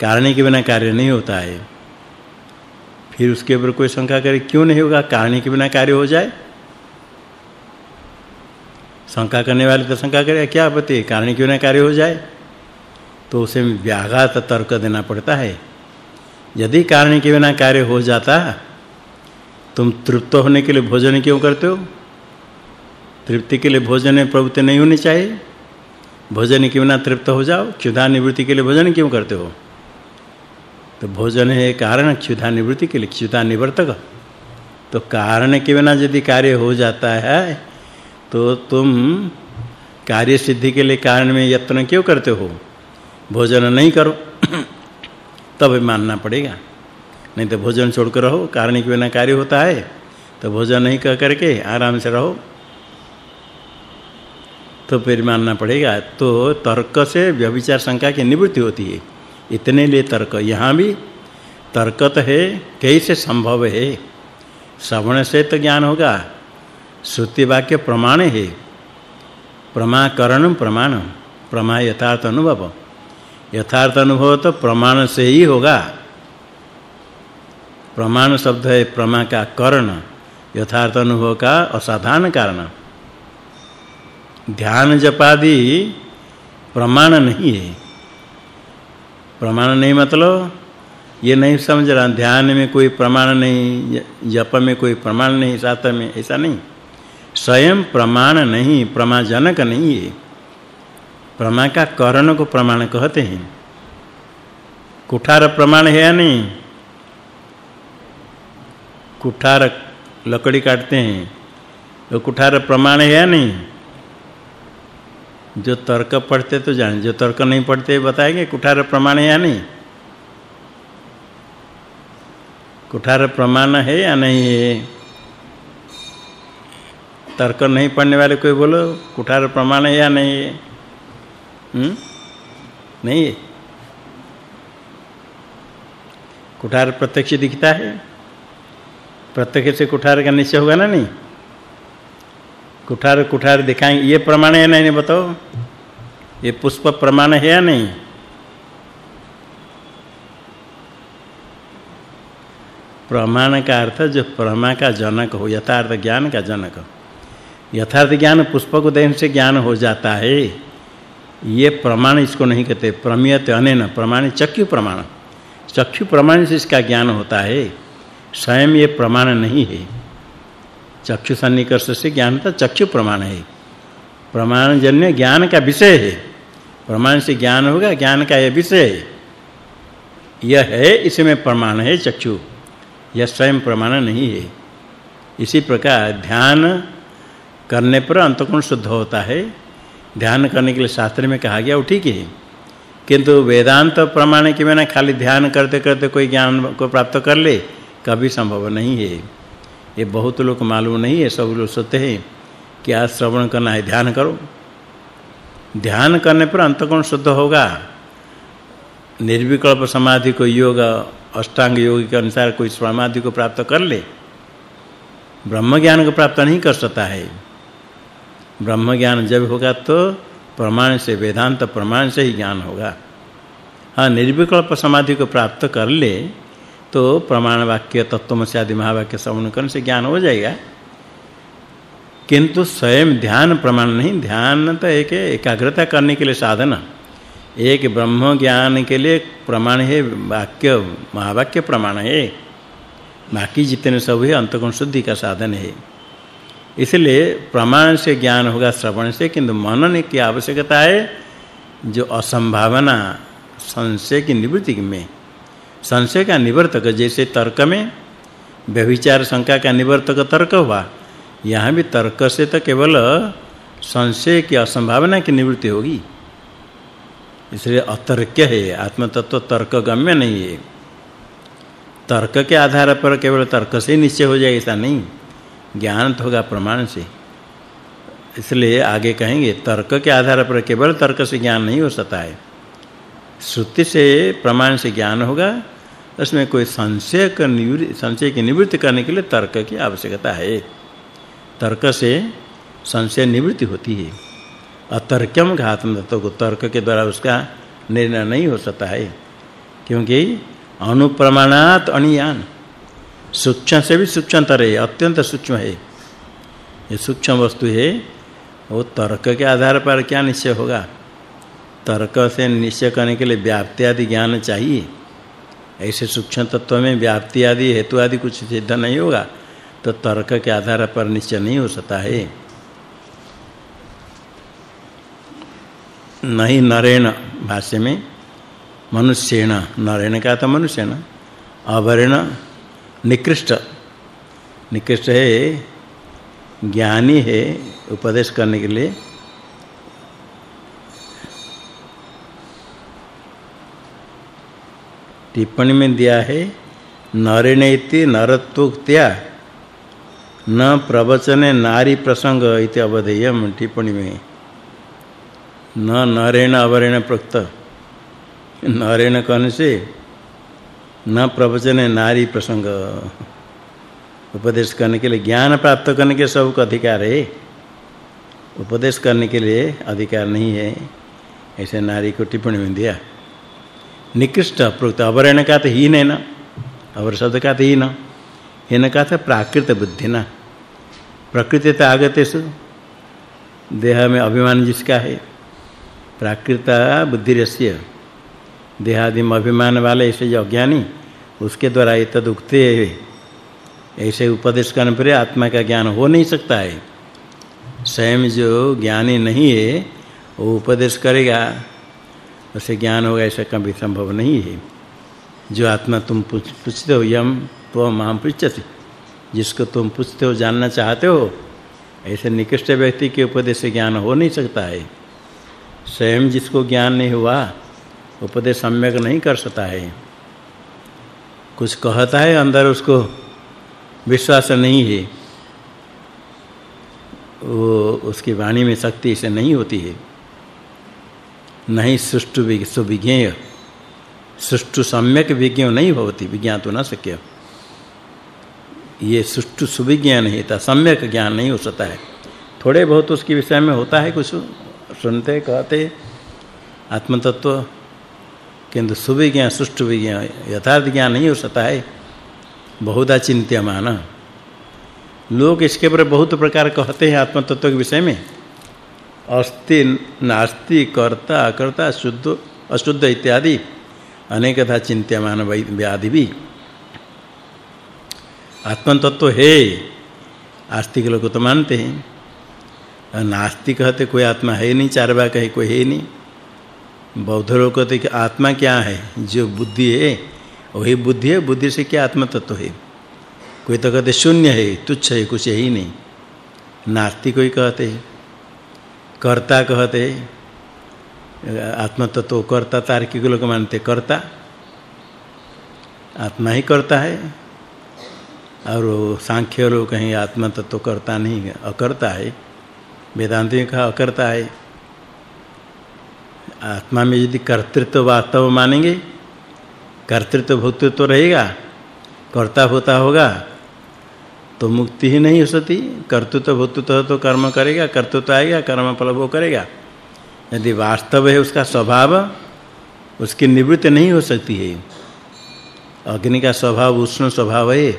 कारण के बिना कार्य नहीं होता है। फिर उसके ऊपर कोई शंका करे, क्यों नहीं होगा? कारण के बिना कार्य हो जाए। शंका करने वाले तो शंका करे, क्या पति? कारण के बिना कार्य हो जाए? तो उसे व्याघात तर्क देना पड़ता है। यदि कारण के बिना कार्य हो जाता, तुम तृप्त होने के लिए भोजन क्यों करते हो? तृप्ति के लिए भोजन में प्रवृत्ति नहीं होनी चाहिए। भोजन के बिना तृप्त हो जाओ, क्षुधा निवृत्ति के लिए भोजन क्यों करते हो? तो भोजन है कारण, क्षुधा निवृत्ति के लिए क्षुधा निवर्तक। तो कारण के बिना यदि कार्य हो जाता है तो तुम कार्य सिद्धि के लिए कारण में यत्न क्यों करते हो? भोजन नहीं करो। तब मानना पड़ेगा। नहीं तो भोजन छोड़कर रहो। कारण के बिना कार्य होता है तो भोजन नहीं कर करके आराम से रहो। तो फिर मानना पड़ेगा तो तर्क से व्यभिचार शंका की निवृत्ति होती है। इतने लिए तर्क। यहाँ भी तर्क तो है, कैसे संभव है? श्रवण से तो ज्ञान होगा। श्रुति वाक्य प्रमाण है। प्रमाकरण प्रमाण। प्रमा यथार्थ अनुभव यथार्थ अनुभव तो प्रमाण से ही होगा। प्रमाण शब्द है प्रमा का करण यथार्थ अनुभव का असाधारण कारण। ध्यान जपादि प्रमाण नहीं है। प्रमाण नहीं मतलब ये नहीं समझ रहा, ध्यान में कोई प्रमाण नहीं जप में कोई प्रमाण नहीं, साथ में ऐसा नहीं। स्वयं प्रमाण नहीं, प्रमाजनक नहीं है। प्रमा का करण को प्रमाण कहते हैं। कुठार प्रमाण है या नहीं? कुठार लकड़ी काटते हैं। वो कुठार प्रमाण है या नहीं? जो तर्क पढ़ते तो जान, जो तर्क नहीं पढ़ते बताएँगे कुठार प्रमाण है या नहीं? कुठार प्रमाण है या नहीं है? तर्क नहीं पढ़ने वाले कोई बोलो, कुठार प्रमाण है या नहीं है? हम्म? नहीं है? कुठार प्रत्यक्ष दिखता है? प्रत्यक्ष से कुठार का निश्चय होगा ना नहीं? कुठार कुठार दिखाएँगे ये प्रमाण है नहीं, बताओ। ये पुष्प प्रमाण है या नहीं? प्रमाण का अर्थ, जो प्रमा का जनक हो, यथार्थ ज्ञान का जनक यथार्थ ज्ञान पुष्प को देखने से ज्ञान हो जाता है। ये प्रमाण इसको नहीं कहते। प्रमियत अनेन, प्रमाण चक्षु प्रमाण। चक्षु प्रमाण से इसका ज्ञान होता है। स्वयं ये प्रमाण नहीं है। चक्षु सन्निकर्ष से ज्ञान तो चक्षु प्रमाण है। प्रमाण जन्य ज्ञान का विषय है। प्रमाण से ज्ञान होगा, ज्ञान का यह विषय है। यह है, इसमें प्रमाण है चक्षु। यह स्वयं प्रमाण नहीं है। इसी प्रकार ध्यान करने पर अंतकोण शुद्ध होता है। ध्यान करने के लिए शास्त्र में कहा गया वो ठीक है किंतु वेदांत प्रमाण के बिना खाली ध्यान करते करते कोई ज्ञान को प्राप्त कर ले, कभी संभव नहीं है। ये बहुत लोग मालूम नहीं है, सब लोग सोचते हैं कि आज श्रवण करना है, ध्यान करो। ध्यान करने पर अंतकोण शुद्ध होगा। निर्विकल्प समाधि को योग, अष्टांग योग के अनुसार कोई समाधि को प्राप्त कर ले। ब्रह्म ज्ञान को प्राप्त नहीं कर सकता है। ब्रह्म ज्ञान जब होगा तो प्रमाण से, वेदांत प्रमाण से ही ज्ञान होगा। हाँ निर्विकल्प समाधि को प्राप्त कर ले तो प्रमाण वाक्य तत्वमसि आदि महावाक्य श्रवण करने से ज्ञान हो जाएगा। किंतु स्वयं ध्यान प्रमाण नहीं, ध्यान तो एक एकाग्रता करने के लिए साधन। एक ब्रह्म ज्ञान के लिए प्रमाण है, वाक्य, महावाक्य प्रमाण है। बाकी जितने सब है, अंतगुण शुद्धि का साधन है। इसलिए प्रमाण से ज्ञान होगा, श्रवण से, किंतु मनन की आवश्यकता है जो असंभावना, संशय की निवृत्ति में। संशय का निवर्तक, जैसे तर्क में, व्यभिचार शंका का निवर्तक तर्क हुआ, यहाँ भी तर्क से तो केवल संशय की असंभावना की निवृत्ति होगी। इसलिए अतर्क्य है आत्म तत्व तर्क गम्य नहीं है। तर्क के आधार पर केवल तर्क से निश्चय हो जाए ऐसा नहीं। ज्ञान तो होगा प्रमाण से। इसलिए आगे कहेंगे, तर्क के आधार पर केवल तर्क से ज्ञान नहीं हो सकता है। श्रुति से प्रमाण से ज्ञान होगा, उसमें कोई संशय का निवृत्ति, संशय की निवृत्ति करने के लिए तर्क की आवश्यकता है। तर्क से संशय निवृत्ति होती है। अतर्कम घातम तत्व को तर्क के द्वारा उसका निर्णय नहीं हो सकता है, क्योंकि अनुप्रमाणात अनियान। सूक्ष्म से भी सूक्ष्मतर है, अत्यंत सूक्ष्म है। ये सूक्ष्म वस्तु है, वो तर्क के आधार पर क्या निश्चय होगा? तर्क से निश्चय करने के लिए व्याप्ति आदि ज्ञान चाहिए। ऐसे सूक्ष्म तत्व में व्याप्ति आदि, हेतु आदि कुछ सिद्ध नहीं होगा तो तर्क के आधार पर निश्चय नहीं हो सकता है। नहीं, नरेण भाष्य में मनुष्येण, नरेण का तो मनुष्येण, अवरेण निकृष्ट। निकृष्ट है, ज्ञानी है, उपदेश करने के लिए। टिप्पणी में दिया है, नरेणेति नरत्वक्त्या, न प्रवचने नारी प्रसंग इति अवधेयम टिप्पणी में। न नरेण अवरेण प्रोक्त। नरेण कहने से न प्रवचने नारी प्रसंग। उपदेश करने के लिए, ज्ञान प्राप्त करने के सब का अधिकार है। उपदेश करने के लिए अधिकार नहीं है। ऐसे नारी को टिप्पणी में दिया। निकृष्ट प्रोक्त, अवरण का तो हीन है ना? अवर शब्द का तो ही ना हीन का था प्राकृत बुद्धि ना? प्रकृति तो आगतेषु देह में अभिमान जिसका है। प्राकृत बुद्धि रस्य। देहादि में अभिमान वाले ऐसे जो अज्ञानी उसके द्वारा ये तद उक्ते ऐसे उपदेश करने पर आत्मा का ज्ञान हो नहीं सकता है। स्वयं जो ज्ञानी नहीं है, वो उपदेश करेगा, उसे ज्ञान होगा, ऐसा कभी संभव नहीं है। जो आत्मा तुम पूछते हो, यम तो माम पृच्छति। जिसको तुम पूछते हो, जानना चाहते हो, ऐसे निकृष्ट व्यक्ति के उपदेश से ज्ञान हो नहीं सकता है। स्वयं जिसको ज्ञान नहीं हुआ उपदेश सम्यक नहीं कर सकता है। कुछ कहता है, अंदर उसको विश्वास नहीं है। वो उसकी वाणी में शक्ति से नहीं होती है। नहीं सुष्टु सुविज्ञेय। सुष्टु सम्यक विज्ञ नहीं होती विज्ञान तो न शक्य। ये सुष्टु सुविज्ञ नहीं था सम्यक ज्ञान नहीं हो सकता है। थोड़े बहुत उसके विषय में होता है कुछ, सुनते, कहते आत्म तत्व किंतु सुविज्ञ सुष्टु विज्ञ यथार्थ ज्ञान नहीं हो सकता है। बहुधा चिंत्यमान। लोग इसके पर बहुत प्रकार कहते हैं आत्म तत्व के विषय में। अस्ति, नास्ति, कर्ता, अकर्ता, शुद्ध, अशुद्ध इत्यादि। अनेकथा चिंत्यमान व्याधि भी। आत्म तत्व है। आस्तिक लोग तो मानते हैं। नास्तिक कहते कोई आत्मा है नहीं चार बार कहे कोई है नहीं। बौद्ध लोग कहते कि आत्मा क्या है? जो बुद्धि है, वही बुद्धि है, बुद्धि से क्या आत्म तत्व है? कोई तो कहते शून्य है, तुच्छ है, कुछ है ही नहीं। नास्तिक कोई कहते कर्ता कहते आत्म तत्व कर्ता तार्किक लोग मानते कर्ता। आत्मा ही करता है, और सांख्य लोग कहीं आत्मा तत्व करता नहीं अकर्ता है। वेदांत में कहा अकर्ता है। आत्मा में यदि कर्तृत्व वास्तव मानेंगे, कर्तृत्व भोक्तृत्व तो रहेगा, कर्ता होता होगा तो मुक्ति ही नहीं हो सकती। कर्तृत्व भोक्तृत्व तो कर्म करेगा, कर्तृत्व आएगा, कर्म फल वो करेगा। यदि वास्तव है उसका स्वभाव, उसकी निवृत्ति नहीं हो सकती है। अग्नि का स्वभाव उष्ण स्वभाव है।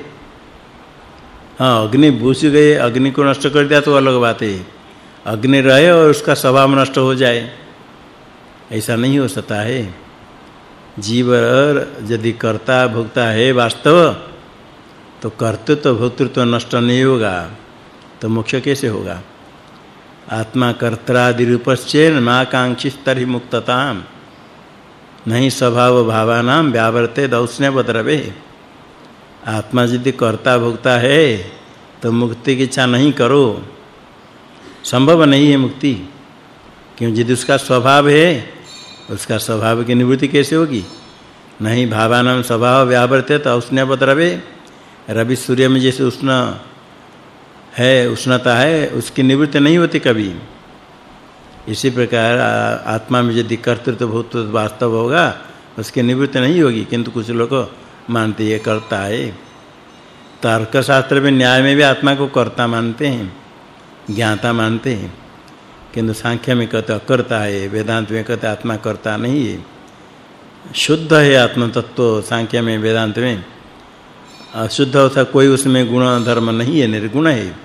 हाँ अग्नि बुझ गए, अग्नि को नष्ट कर दिया तो अलग बात है। अग्नि रहे और उसका स्वभाव नष्ट हो जाए। ऐसा नहीं हो सकता है। जीव यदि कर्ता भोक्ता है वास्तव तो कर्तृत्व भोक्तृत्व नष्ट नहीं होगा तो मोक्ष कैसे होगा? आत्मा कर्त्रादि रूपश्चेन माकांक्षिस्तरि मुक्तताम। नहीं स्वभाव भावानाम व्यावर्ते दौष्ण्य बद्रवे आत्मा यदि कर्ता भोक्ता है तो मुक्ति की इच्छा नहीं करो। संभव नहीं है मुक्ति क्यों यदि उसका स्वभाव है उसका स्वभाव की निवृत्ति कैसे होगी? नहीं, भावानाम स्वभाव व्यावर्ते तो औष्ण्य बद्रवे रवि। सूर्य में जैसे उष्ण है, उष्णता है, उसकी निवृत्ति नहीं होती कभी। इसी प्रकार आत्मा में यदि कर्तृत्व, भूतत्व वास्तव होगा, उसकी निवृत्ति नहीं होगी, किंतु कुछ लोग मानते ये करता है। तर्क शास्त्र में न्याय में भी आत्मा को कर्ता मानते हैं, ज्ञाता मानते हैं। किंतु सांख्य में कहते अकर्ता है, वेदांत में कहते, आत्मा कर्ता नहीं है। शुद्ध है आत्म तत्व सांख्य में, वेदांत में। अशुद्ध अवस्था कोई उसमें गुण, धर्म नहीं है, निर्गुण है।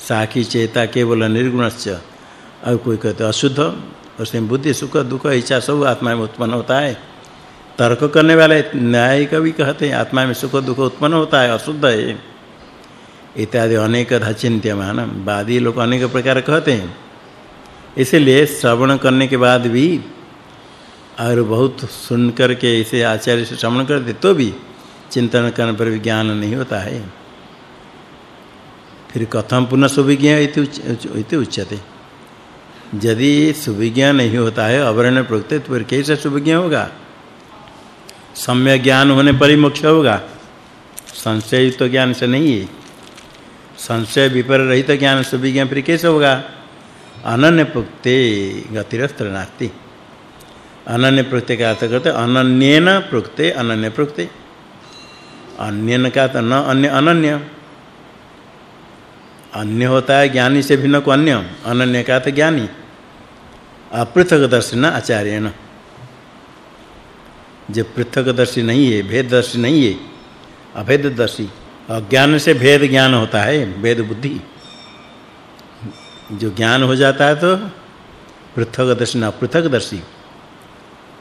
साखी चेता केवल निर्गुणस्य और कोई कहते, अशुद्ध, उसमें बुद्धि, सुख, दुख, इच्छा सब आत्मा में उत्पन्न होता है। तर्क करने वाले न्याय कवि कहते हैं, आत्मा में सुख, दुख उत्पन्न होता है, अशुद्ध है। इत्यादि अनेक चिंत्यमान वादी लोग अनेक प्रकार कहते हैं। इसलिए श्रवण करने के बाद भी, और बहुत सुन करके इसे आचार्य से श्रवण करते तो भी चिंतन करने पर भी ज्ञान नहीं होता है। फिर कथम पुनः सुविज्ञ इति उच्यते। यदि सुविज्ञ नहीं होता है अवर्ण प्रोक्त तो फिर कैसे सुविज्ञ होगा? सम्य ज्ञान होने पर ही मोक्ष होगा। संशय तो ज्ञान से नहीं है। संशय विपर रहित ज्ञान से विज्ञान फिर कैसे होगा? अनन्य पुक्ते गतिरस्त्र नास्ति अनन्य प्रोक्ते का अर्थ करते अनन्येन प्रोक्ते अनन्य प्रोक्ते अन्यन का तो न अन्य अनन्य अन्य होता है ज्ञानी से भिन्न को अन्य अनन्य का तो ज्ञानी अपृथक दर्शन आचार्यन जो पृथकदर्शी नहीं है भेददर्शी नहीं है अभेददर्शी अज्ञान से भेद ज्ञान होता है भेद बुद्धि जो ज्ञान हो जाता है तो पृथकदर्शी न पृथकदर्शी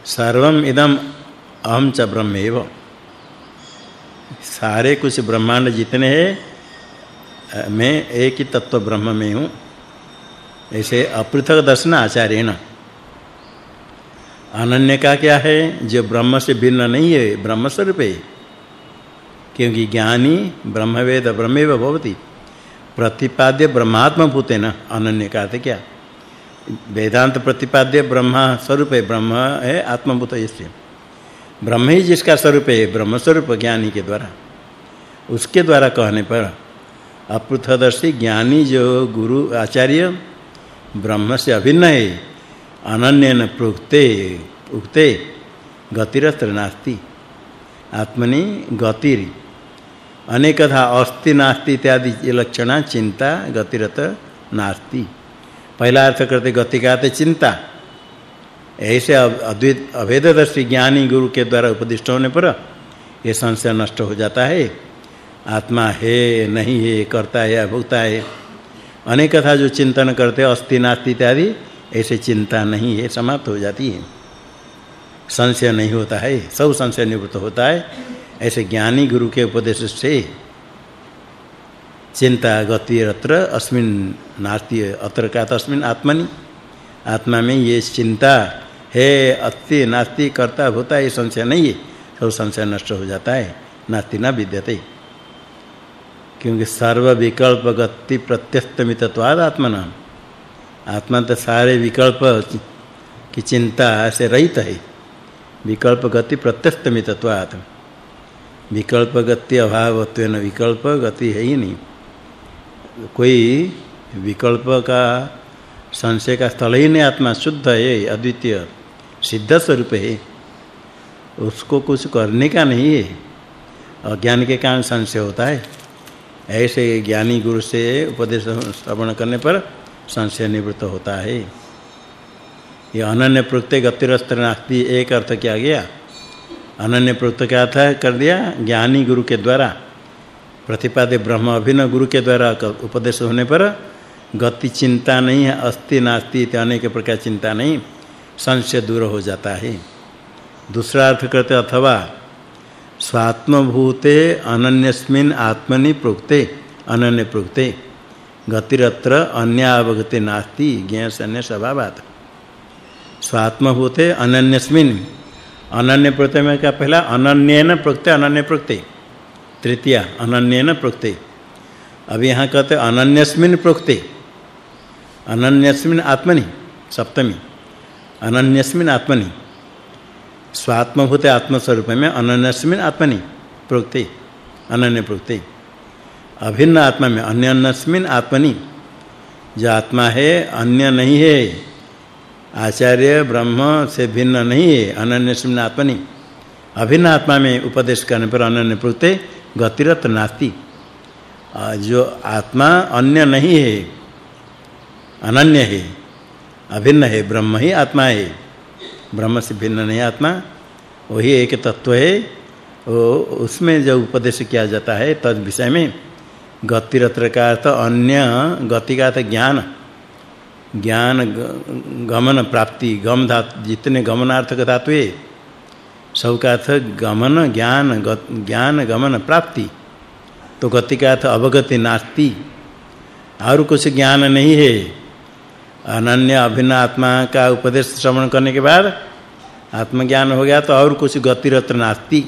सर्वम इदम अहम च ब्रह्मेव। सारे कुछ ब्रह्मांड जितने हैं मैं एक ही तत्व ब्रह्म में हूँ। ऐसे अपृथक दर्शन आचार्य न अनन्य का क्या है? जो ब्रह्म से भिन्न नहीं है ब्रह्म स्वरूप है। क्योंकि ज्ञानी ब्रह्मवेद ब्रह्मेव भवति। प्रतिपाद्य ब्रह्मात्म भूतेन अनन्य का अर्थ क्या? वेदांत प्रतिपाद्य ब्रह्मा स्वरूप है, ब्रह्म है, आत्मभूत इससे। ब्रह्म ही जिसका स्वरूप है ब्रह्म स्वरूप ज्ञानी के द्वारा। उसके द्वारा कहने पर, अपृथदर्शी ज्ञानी जो गुरु आचार्य ब्रह्म से अभिन्न है, अनन्यन प्रोक्ते, उक्ते गतिरत्र नास्ति। आत्मनि गतिरि अनेकथा अस्ति नास्ति इत्यादि ये लक्षणा चिंता गतिरत नास्ति। पहला अर्थ करते गति का अर्थ चिंता। ऐसे अद्वैत, अभेददर्शी ज्ञानी गुरु के द्वारा उपदिष्ट होने पर ये संशय नष्ट हो जाता है। आत्मा है, नहीं है, करता है भोगता है। अनेक कथा जो चिंतन करते, अस्ति नास्ति इत्यादि, ऐसे चिंता नहीं है, समाप्त हो जाती है। संशय नहीं होता है, सब संशय निवृत्त होता है। ऐसे ज्ञानी गुरु के उपदेश से चिंता, गति अत्र, अस्मिन नास्ति, अत्र का तस्मिन आत्मनि। आत्मा में ये चिंता है अस्ति नास्ति, करता होता है संशय नहीं है। सब संशय नष्ट हो जाता है, नास्ति न विद्यते। क्योंकि सर्व विकल्प गति प्रत्यस्तमितत्वाद आत्मना। आत्मा तो सारे विकल्प की चिंता से रहित है। विकल्प गति प्रत्यस्तमितत्वाद विकल्प गति अभावत्वेन विकल्प गति है ही नहीं कोई विकल्प का संशय का स्थल ही नहीं, आत्मा शुद्ध है अद्वितीय, सिद्ध स्वरूप है। उसको कुछ करने का नहीं है। अज्ञान के कारण संशय होता है। ऐसे ज्ञानी गुरु से उपदेश श्रवण करने पर संशय निवृत्त होता है। ये अनन्य प्रत्यय गतिरस्त्र नास्ति, एक अर्थ किया गया। अनन्य प्रयुक्त क्या था? कर दिया। ज्ञानी गुरु के द्वारा प्रतिपाद्य ब्रह्म अभिन्न गुरु के द्वारा उपदेश होने पर गति चिंता नहीं है अस्ति नास्ति इत्यादि अनेक प्रकार चिंता नहीं, संशय दूर हो जाता है। दूसरा अर्थ करते अथवा स्वात्मभूते अनन्यस्मिन आत्मनि प्रोक्ते, अनन्य प्रोक्ते, गतिरत्र अन्यावगते नास्ति ज्ञेय अन्य स्वभावात स्वात्मभूते अनन्यस्मिन अनन्य प्रत्यय में क्या पहला? अनन्यन प्रोक्ते अनन्य प्रोक्ते तृतीय, अनन्यन प्रोक्ते अब यहाँ कहते अनन्यस्मिन प्रोक्ते अनन्यस्मिन आत्मनि, सप्तमी। अनन्यस्मिन आत्मनि। स्वात्मभूत आत्मस्वरूप में अनन्यस्मिन आत्मनि प्रोक्ते अनन्य प्रोक्ते अभिन्न आत्मा में अन्यन्यस्मिन आत्मनि। जो आत्मा है, अन्य नहीं है। आचार्य ब्रह्म से भिन्न नहीं है अनन्य अनन्यस्मिन आत्मनि अभिन्न आत्मा में उपदेश करने पर अनन्य प्रोक्ते गतिरत नास्ति। जो आत्मा अन्य नहीं है, अनन्य है, अभिन्न है, ब्रह्म ही आत्मा है। ब्रह्म से भिन्न नहीं आत्मा, वही एक तत्व है। वो उसमें जो उपदेश किया जाता है, तद विषय में गतिरत्र का अर्थ अन्य, गति का अर्थ ज्ञान। ज्ञान गमन प्राप्ति, गम धातु, जितने गमनार्थक धातु है, सब का अर्थ गमन, ज्ञान ज्ञान, गमन, प्राप्ति। तो गति का अर्थ अवगति, नास्ति। और कुछ ज्ञान नहीं है। अनन्य अभिन्न आत्मा का उपदेश श्रवण करने के बाद आत्मज्ञान हो गया तो और कुछ गति रत्र नास्ति।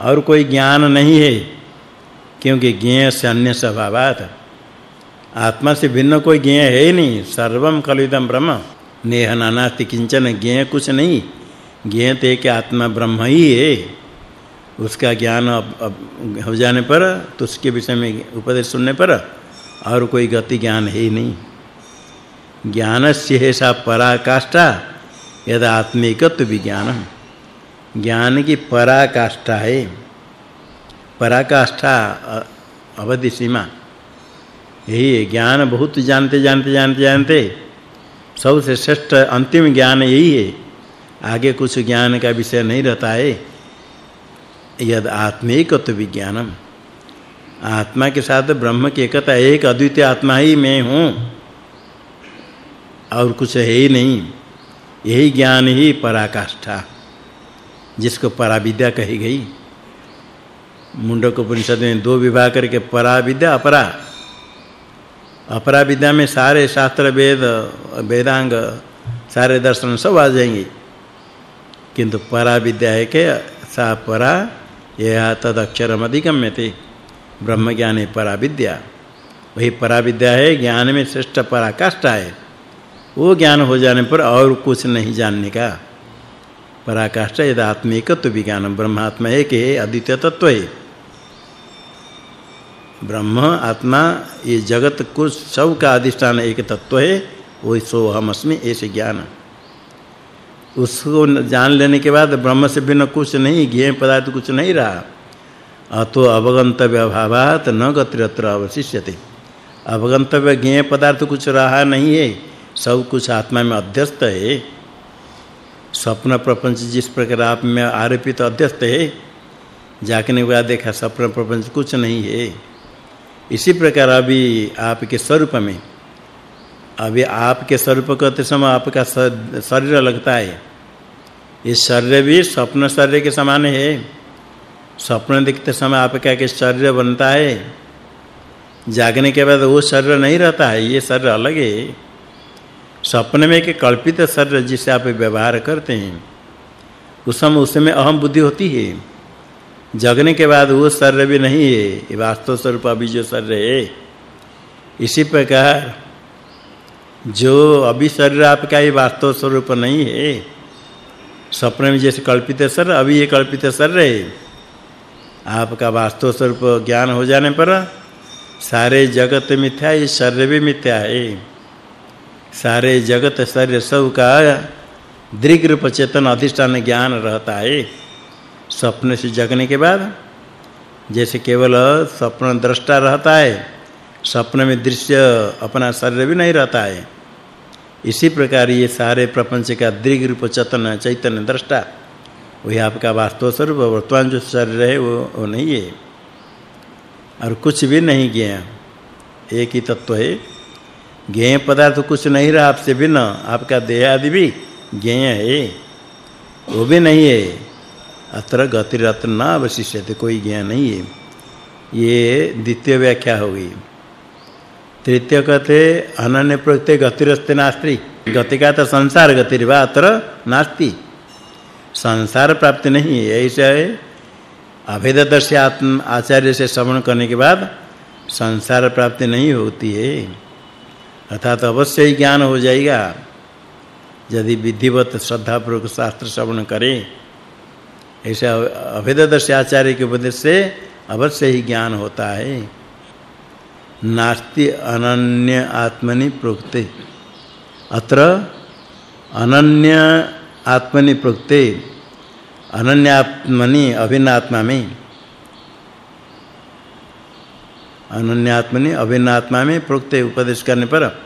और कोई ज्ञान नहीं है, क्योंकि ज्ञेय से अन्य स्वभावात आत्मा से भिन्न कोई ज्ञेय है ही नहीं। सर्वम कलिदम ब्रह्म। नेह नानास्ति किंचन ज्ञेय कुछ नहीं। ज्ञेयते कि आत्मा ब्रह्म ही है। उसका ज्ञान अब, हो जाने पर तो उसके विषय में उपदेश सुनने पर और कोई गति ज्ञान है ही नहीं। ज्ञानस्य है सा पराकाष्ठा यद आत्मिकत्व विज्ञान ज्ञान की पराकाष्ठा है। पराकाष्ठा अवधि सीमा। यही है ज्ञान बहुत जानते जानते जानते जानते। सबसे श्रेष्ठ अंतिम ज्ञान यही है। आगे कुछ ज्ञान का विषय नहीं रहता है। यद आत्मिकत्व विज्ञानम। आत्मा के साथ ब्रह्म की एकता एक अद्वितीय आत्मा ही मैं हूँ। और कुछ है ही नहीं। यही ज्ञान ही पराकाष्ठा, जिसको पराविद्या कही गई। मुंडक उपनिषद में दो विभाग करके पराविद्या अपरा। अपरा विद्या में सारे शास्त्र वेद, वेदांग, सारे दर्शन सब आ जाएँगे। किंतु परा विद्या है के सा परा यह तद अक्षरम अधिगम्यते। ब्रह्म ज्ञान है परा विद्या वही परा विद्या है, ज्ञान में श्रेष्ठ पराकाष्ठा है। वो ज्ञान हो जाने पर और कुछ नहीं जानने का। पराकाष्ठा यद आत्मिकत्व विज्ञान ब्रह्मात्मा एक है अद्वितीय तत्व है। ब्रह्म, आत्मा, ये जगत को सब का अधिष्ठान एक तत्व है, वही सो हम अस्मि, ऐसे ज्ञान। उसको जान लेने के बाद ब्रह्म से बिना कुछ नहीं, ज्ञेय पदार्थ कुछ नहीं रहा। अतो अवगंतव्य अभावात न गतिरत्र अवशिष्यते। अवगंतव्य ज्ञेय पदार्थ कुछ रहा नहीं है, सब कुछ आत्मा में अध्यस्त है। स्वप्न प्रपंच जिस प्रकार आप में आरोपित अध्यस्त है के बाद देखा, स्वप्न प्रपंच कुछ नहीं है। इसी प्रकार अभी आपके स्वरूप में, अभी आपके स्वरूप कहते समय आपका शरीर लगता है। ये शरीर भी स्वप्न शरीर के समान है। स्वप्न देखते समय आपका के शरीर बनता है। जागने के बाद वो शरीर नहीं रहता है, ये शरीर अलग है। स्वप्न में के कल्पित शरीर जिसे आप व्यवहार करते हैं, उस समय उसमें अहम बुद्धि होती है। जगने के बाद वो शरीर भी नहीं है, ये वास्तव स्वरूप अभी जो शरीर है। इसी प्रकार, जो अभी शरीर आपका ये वास्तव स्वरूप नहीं है स्वप्न में जैसे कल्पित शरीर, अभी ये कल्पित शरीर है। आपका वास्तव स्वरूप ज्ञान हो जाने पर सारे जगत मिथ्या, ये शरीर भी मिथ्या है। सारे जगत शरीर सब का दृग रूप चेतन अधिष्ठान ज्ञान रहता है। स्वप्न से जगने के बाद जैसे केवल स्वप्न दृष्टा रहता है स्वप्न में दृश्य अपना शरीर भी नहीं रहता है। इसी प्रकार ये सारे प्रपंच का दीर्घ रूप चेतन चैतन्य दृष्टा वही आपका वास्तव स्वरूप वर्तमान जो शरीर है वो, वो नहीं है। और कुछ भी नहीं गया एक ही तत्व है। ज्ञेय पदार्थ कुछ नहीं रहा आपसे बिना आपका देह आदि भी ज्ञेय है वो भी नहीं है। अत्र गतिरत्र न अवशिष्यते कोई ज्ञान नहीं है। ये द्वितीय व्याख्या हो गई। तृतीय कहते अनन्य प्रत्यय गतिरस्ते नास्ति। गति का तो संसार गतिर्वा अत्र नास्ति। संसार प्राप्ति नहीं है, ऐसा है। आत्म, आचार्य से श्रवण करने के बाद संसार प्राप्ति नहीं होती है। अर्थात अवश्य ही ज्ञान हो जाएगा। यदि विधिवत श्रद्धा पूर्वक शास्त्र श्रवण करें ऐसे अभेददर्शी आचार्य के उपदेश से अवश्य ही ज्ञान होता है। नास्ति अनन्य आत्मनि प्रोक्ते। अत्र अनन्य आत्मनि प्रोक्ते। अनन्य आत्मनि अभिन्न में अनन्य आत्मनि अभिन्न में प्रोक्ते उपदेश करने पर,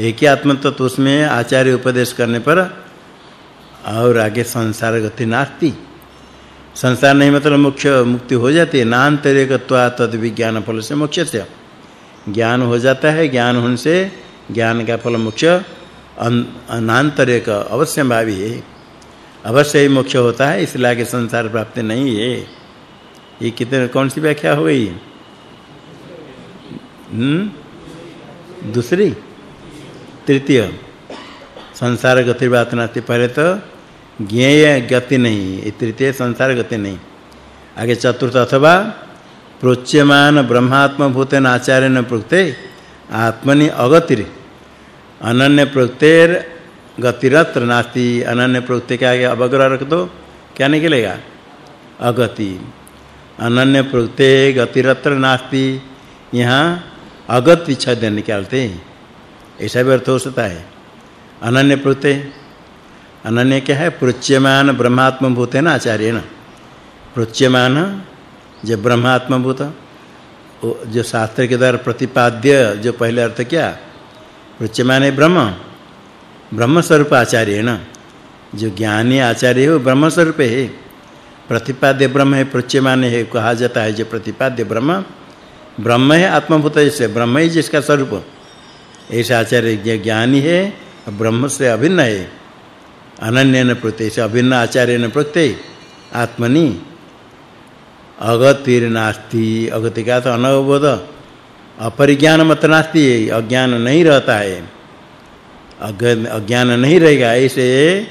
एक ही आत्म तत्व उसमें आचार्य उपदेश करने पर, और आगे संसार गति नास्ति। संसार नहीं मतलब मुख्य मुक्ति हो जाती है। नान्तरिकत्वा तद विज्ञान फल से मुख्य से ज्ञान हो जाता है, ज्ञान होने से ज्ञान का फल मुख्य अनांतरिक अवश्य भावी है। अवश्य ही मुख्य होता है, इसलिए आगे संसार प्राप्ति नहीं है। ये कितने, कौन सी व्याख्या हो गई? हम्म? दूसरी? तृतीय। संसार गति बात नास्ति, पहले तो ज्ञेय गति नहीं तृतीय संसार गति नहीं। आगे चतुर्थ अथवा, प्रोच्यमान ब्रह्मात्म भूतेन आचार्यन प्रोक्ते आत्मनि अगतिर, अनन्य प्रोक्तेर गतिरत्र नास्ति। अनन्य प्रवृत्ति के आगे अवग्रह रख दो, क्या निकलेगा? अगति। अनन्य प्रवृत्ति गतिरत्र नास्ति, यहाँ अगति छद निकालते ऐसा भी अर्थ हो सकता है। अनन्य प्रवृत्ति अनन्य क्या है पृच्यमान ब्रह्मात्म भूत है ना आचार्य ना पृच्यमान जो ब्रह्मात्म भूत जो शास्त्र के द्वारा प्रतिपाद्य जो पहले अर्थ क्या पृच्यमान है ब्रह्म ब्रह्म स्वरूप आचार्य है ना जो ज्ञानी आचार्य हो ब्रह्म स्वरूप है। प्रतिपाद्य ब्रह्म है पृच्यमान है, कहा जाता है जो प्रतिपाद्य ब्रह्म ब्रह्म है, आत्मभूत जैसे ब्रह्म ही जिसका स्वरूप। ऐसा आचार्य ज्ञानी है, ब्रह्म से अभिन्न है। अनन्य न प्रत्यय से, अभिन्न आचार्य न प्रत्यय, आत्मनि। अगतिर नास्ति अगति का तो अनवबोध। अपरिज्ञान मत नास्ति, अज्ञान नहीं रहता है। अज्ञान नहीं रहेगा ऐसे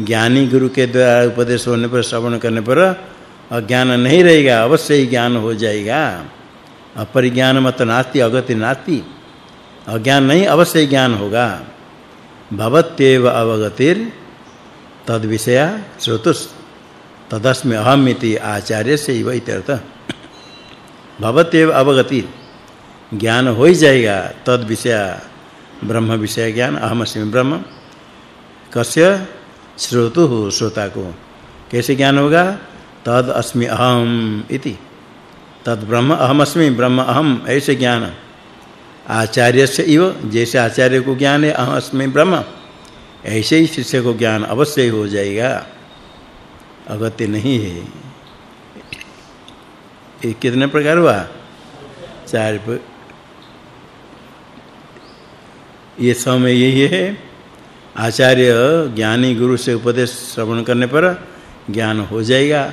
ज्ञानी गुरु के द्वारा उपदेश होने पर, श्रवण करने पर अज्ञान नहीं रहेगा, अवश्य ही ज्ञान हो जाएगा। अपरिज्ञान मत नास्ति, अगति नास्ति। अज्ञान नहीं, अवश्य ज्ञान होगा। भवत्येव अवगतिर तद विषय श्रोतुस। तदस्मि अहम इति आचार्य से इव अवगति। ज्ञान हो ही जाएगा तद विषय ब्रह्म विषय ज्ञान अहमस्मि ब्रह्म। कस्य? श्रोतु श्रोता को कैसे ज्ञान होगा? तद अस्मि अहम इति। तद ब्रह्म, अहमस्मि ब्रह्म, अहम, ऐसे ज्ञान। आचार्य से इव, जैसे आचार्य को ज्ञान है अहमस्मि ब्रह्म। ऐसे ही शिष्य को ज्ञान अवश्य हो जाएगा। अगत्य नहीं है। ये कितने प्रकार हुआ? चार ये समय यही है। आचार्य ज्ञानी गुरु से उपदेश श्रवण करने पर ज्ञान हो जाएगा।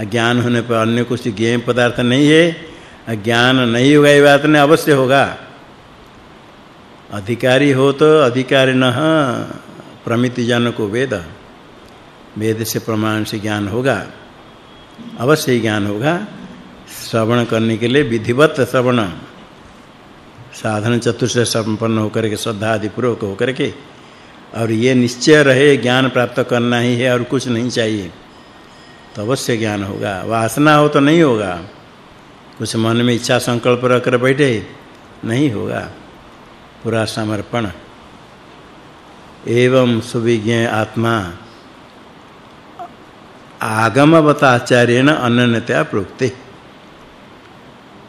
ज्ञान होने पर अन्य कुछ ज्ञेय पदार्थ नहीं है। ज्ञान नहीं होगा ये बात नहीं अवश्य होगा। अधिकारी हो तो अधिकारी न प्रमिति जन को वेद वेद से प्रमाण से ज्ञान होगा, अवश्य ज्ञान होगा। श्रवण करने के लिए विधिवत श्रवण, साधन चतुर्थ संपन्न होकर के, श्रद्धा आदि पूर्वक होकर के, और ये निश्चय रहे, ज्ञान प्राप्त करना ही है और कुछ नहीं चाहिए तो अवश्य ज्ञान होगा। वासना हो तो नहीं होगा। कुछ मन में इच्छा संकल्प रखकर बैठे, नहीं होगा। पूरा समर्पण। एवं सुविज्ञ आत्मा। आगमवत आचार्यन अनन्यतया प्रोक्ते।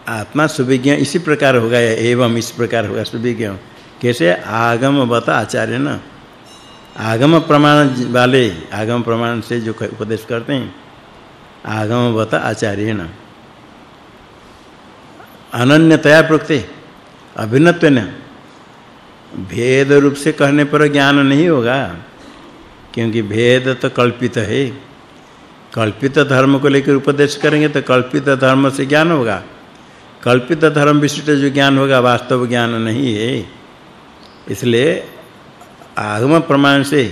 आत्मा सुविज्ञ इसी प्रकार होगा एवं इस प्रकार होगा सुविज्ञ? कैसे? आगमवत आचार्यन आगम प्रमाण वाले, आगम प्रमाण से जो उपदेश करते हैं आगमवत आचार्यन अनन्यतया प्रोक्ते, अभिन्नत्वेन। भेद रूप से कहने पर ज्ञान नहीं होगा, क्योंकि भेद तो कल्पित है। कल्पित धर्म को लेकर उपदेश करेंगे तो कल्पित धर्म से ज्ञान होगा। कल्पित धर्म विशिष्ट जो ज्ञान होगा, वास्तव ज्ञान नहीं है। इसलिए आगम प्रमाण से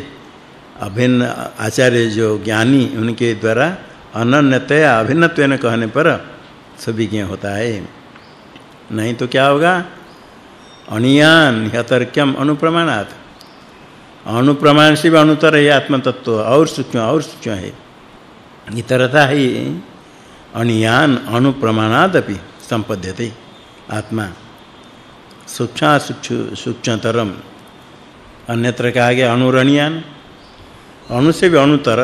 अभिन्न आचार्य जो ज्ञानी, उनके द्वारा अनन्यतया अभिन्नत्वेन कहने पर सविज्ञ होता है। नहीं तो क्या होगा? अनियान हतर्क्यम अनुप्रमाणात। अनुप्रमाण से भी अनुतर है आत्म तत्व और सूक्ष्म और सूक्ष्म है? इतरता ही अनियान, अनुप्रमाणादपि संपद्यते, आत्मा। सूक्ष्म सूक्ष्मतरम अन्यत्र कहा गया अनुरणियान अणु से भी अनुतर।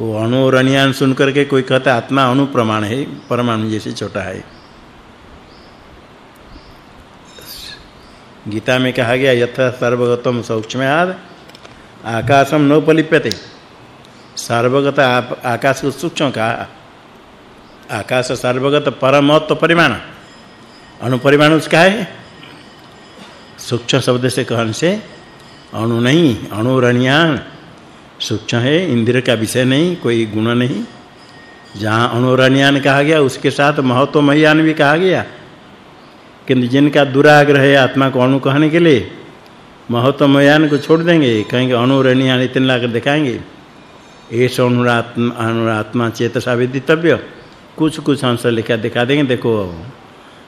वो अणुरणियान सुन करके कोई कहता आत्मा अनुप्रमाण है, परमाणु जैसे छोटा है। गीता में कहा गया, यथा सर्वगतम सूक्ष्मयाद, आकाशम नोपलिप्यते सर्वगत आकाश को सूक्ष्म का आकाश सर्वगत परमत्व परिमाण। अणुपरिमाण उसका है। सूक्ष्म शब्द से कहने से, अणु नहीं, अणुरणियान। सूक्ष्म है इंद्र का विषय नहीं, कोई गुण नहीं। जहाँ अणुरणियान कहा गया, उसके साथ महत्वमयान भी कहा गया। किंतु जिनका दुराग्रह है आत्मा को अणु कहने के लिए, महत्वमयान को छोड़ देंगे। कहेंगे अणुरणियान इतने लाकर दिखाएँगे। एष अनुरात्मा अनुरात्मा चेतसा विदितव्य। कुछ कुछ अंश लिखा दिखा देंगे। देखो,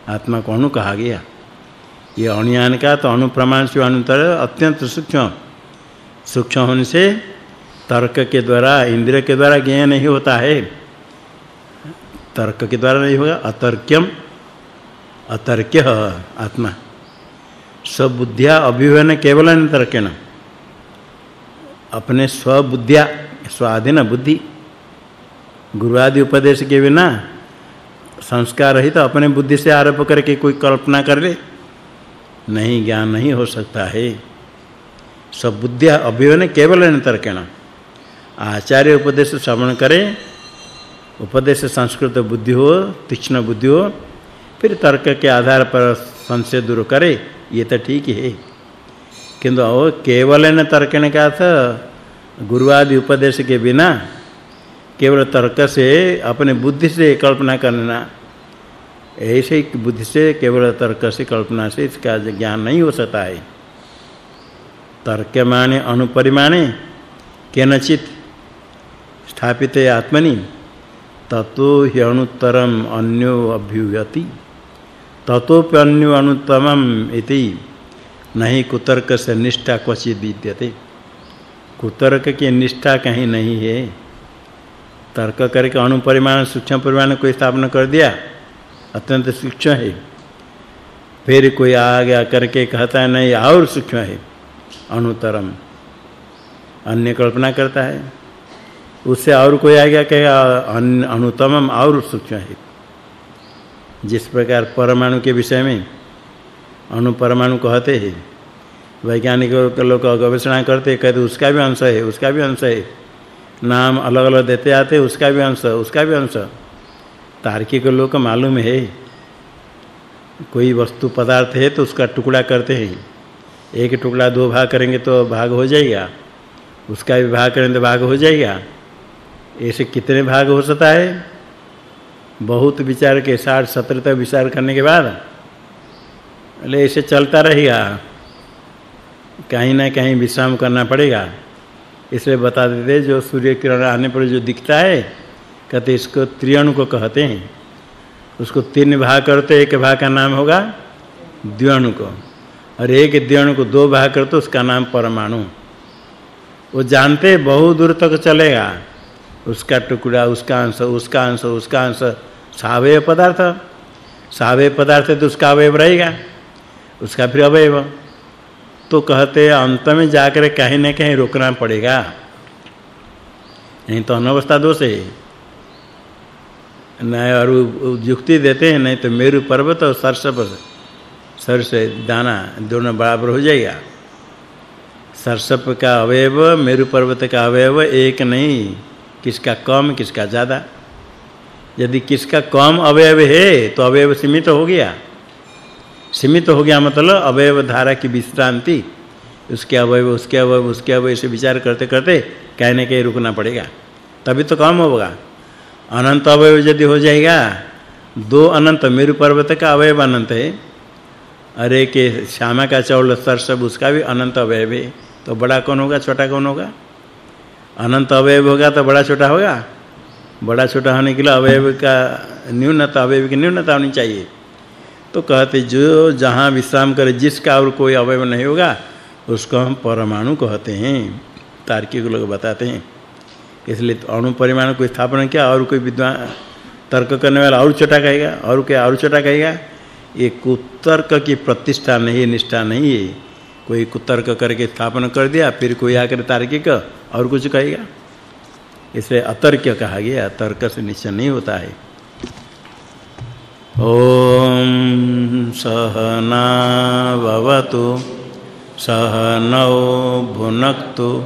आत्मा को अणु कहा गया। ये अणुयान का तो अनुप्रमाण से अनुतर अत्यंत सूक्ष्म। सूक्ष्म होने से तर्क के द्वारा, इंद्रिय के द्वारा ज्ञान नहीं होता है। तर्क के द्वारा नहीं होगा, अतर्क्यम। अतर्क्य आत्मा। स्वबुद्धिया अभिवन केवल तर्केण। अपने स्वबुद्धिया, स्वाधीन बुद्धि गुरु आदि उपदेश के बिना संस्कार रहित तो अपने बुद्धि से आरोप करके कोई कल्पना कर ले, नहीं ज्ञान नहीं हो सकता है। सब बुद्धिया अभिवन केवल तर्केण। आचार्य उपदेश श्रवण करे, उपदेश संस्कृत बुद्धि हो, तीक्ष्ण बुद्धि हो फिर तर्क के आधार पर संशय दूर करे, ये तो ठीक है किंतु वो केवल न तर्कण का अर्थ गुरु आदि उपदेश के बिना केवल तर्क से अपने बुद्धि से कल्पना करना, ऐसे ही बुद्धि से केवल तर्क से कल्पना से इसका ज्ञान नहीं हो सकता है। तर्क माने अनुपरिमाणे, केनचित स्थापित आत्मनि ततो ह्यनुत्तरम अन्यो अभ्युयति ततोप्यन्यो अनुत्तमम इति। नहीं कुतर्क से निष्ठा क्वचित विद्यते। कुतर्क की निष्ठा कहीं नहीं है। तर्क करके अणुपरिमाण सूक्ष्म परिमाण को स्थापना कर दिया, अत्यंत सूक्ष्म है। फिर कोई आ गया करके कहता है, नहीं, और सूक्ष्म है। अणुतरम अन्य कल्पना करता है। उससे और कोई आ गया कहेगा अनुतमम और सूक्ष्म है। जिस प्रकार परमाणु के विषय में अणु परमाणु कहते हैं, वैज्ञानिक लोग गवेषणा करते कहते उसका भी अंश है, उसका भी अंश है। नाम अलग-अलग देते आते उसका भी अंश, उसका भी अंश। तार्किक लोग को मालूम है, कोई वस्तु पदार्थ है तो उसका टुकड़ा करते हैं। एक टुकड़ा दो भाग करेंगे तो भाग हो जाएगा, उसका भी भाग करेंगे तो भाग हो जाएगा। ऐसे कितने भाग हो सकता है? बहुत विचार के 60 70 तक विचार करने के बाद ले ऐसे चलता रहेगा कहीं ना कहीं विश्राम करना पड़ेगा। इसलिए बता देते, जो सूर्य किरण आने पर जो दिखता है, कहते इसको त्रिअणु को कहते हैं। उसको तीन भाग करते, एक भाग का नाम होगा द्विअणु को। और एक द्विअणु को दो भाग करते, उसका नाम परमाणु। वो जानते, बहुत दूर तक चलेगा। उसका टुकड़ा, उसका अंश उसका अंश उसका अंश सावय पदार्थ। सावय पदार्थ तो उसका अवयव रहेगा। उसका फिर अवयव। तो कहते अंत में जाकर कहीं न कहीं रोकना पड़ेगा। नहीं तो अनवस्था दोष है। नहीं और युक्ति देते हैं, नहीं तो मेरु पर्वत और सरसप सर से दाना दोनों बराबर हो जाएगा। सरसप का अवयव, मेरु पर्वत का अवयव एक नहीं, किसका कम, किसका ज़्यादा। यदि किसका कम अवयव है तो अवयव सीमित हो गया। सीमित हो गया मतलब अवयव धारा की विश्रांति। उसके अवयव उसके अवयव उसके अवयव से विचार करते करते कहने के रुकना पड़ेगा। तभी तो कम होगा। अनंत अवयव यदि हो जाएगा, दो अनंत, मेरु पर्वत का अवयव अनंत है। अरे के श्यामा का चौल, सर सब, उसका भी अनंत अवयव है। तो बड़ा कौन होगा, छोटा कौन होगा? अनंत अवयव होगा तो बड़ा छोटा होगा। बड़ा छोटा होने के लिए अवयव का न्यूनता, अवयव की न्यूनता होनी चाहिए। तो कहते, जो जहाँ विश्राम करे, जिसका और कोई अवयव नहीं होगा, उसको हम परमाणु कहते हैं। तार्किक लोग बताते हैं। इसलिए तो अणु परमाणु को स्थापना किया, और कोई विद्वान तर्क करने वाला और छोटा कहेगा, और क्या और छोटा कहेगा, ये कुतर्क की प्रतिष्ठा नहीं निष्ठा नहीं है। कोई कुतर्क करके स्थापना कर दिया, फिर कोई आकर तार्किक और कुछ कहेगा। इसलिए अतर्क्य कहा गया तर्क से निश्चय नहीं होता है। ओम सहना भवतु, सहनौ भुनक्तु।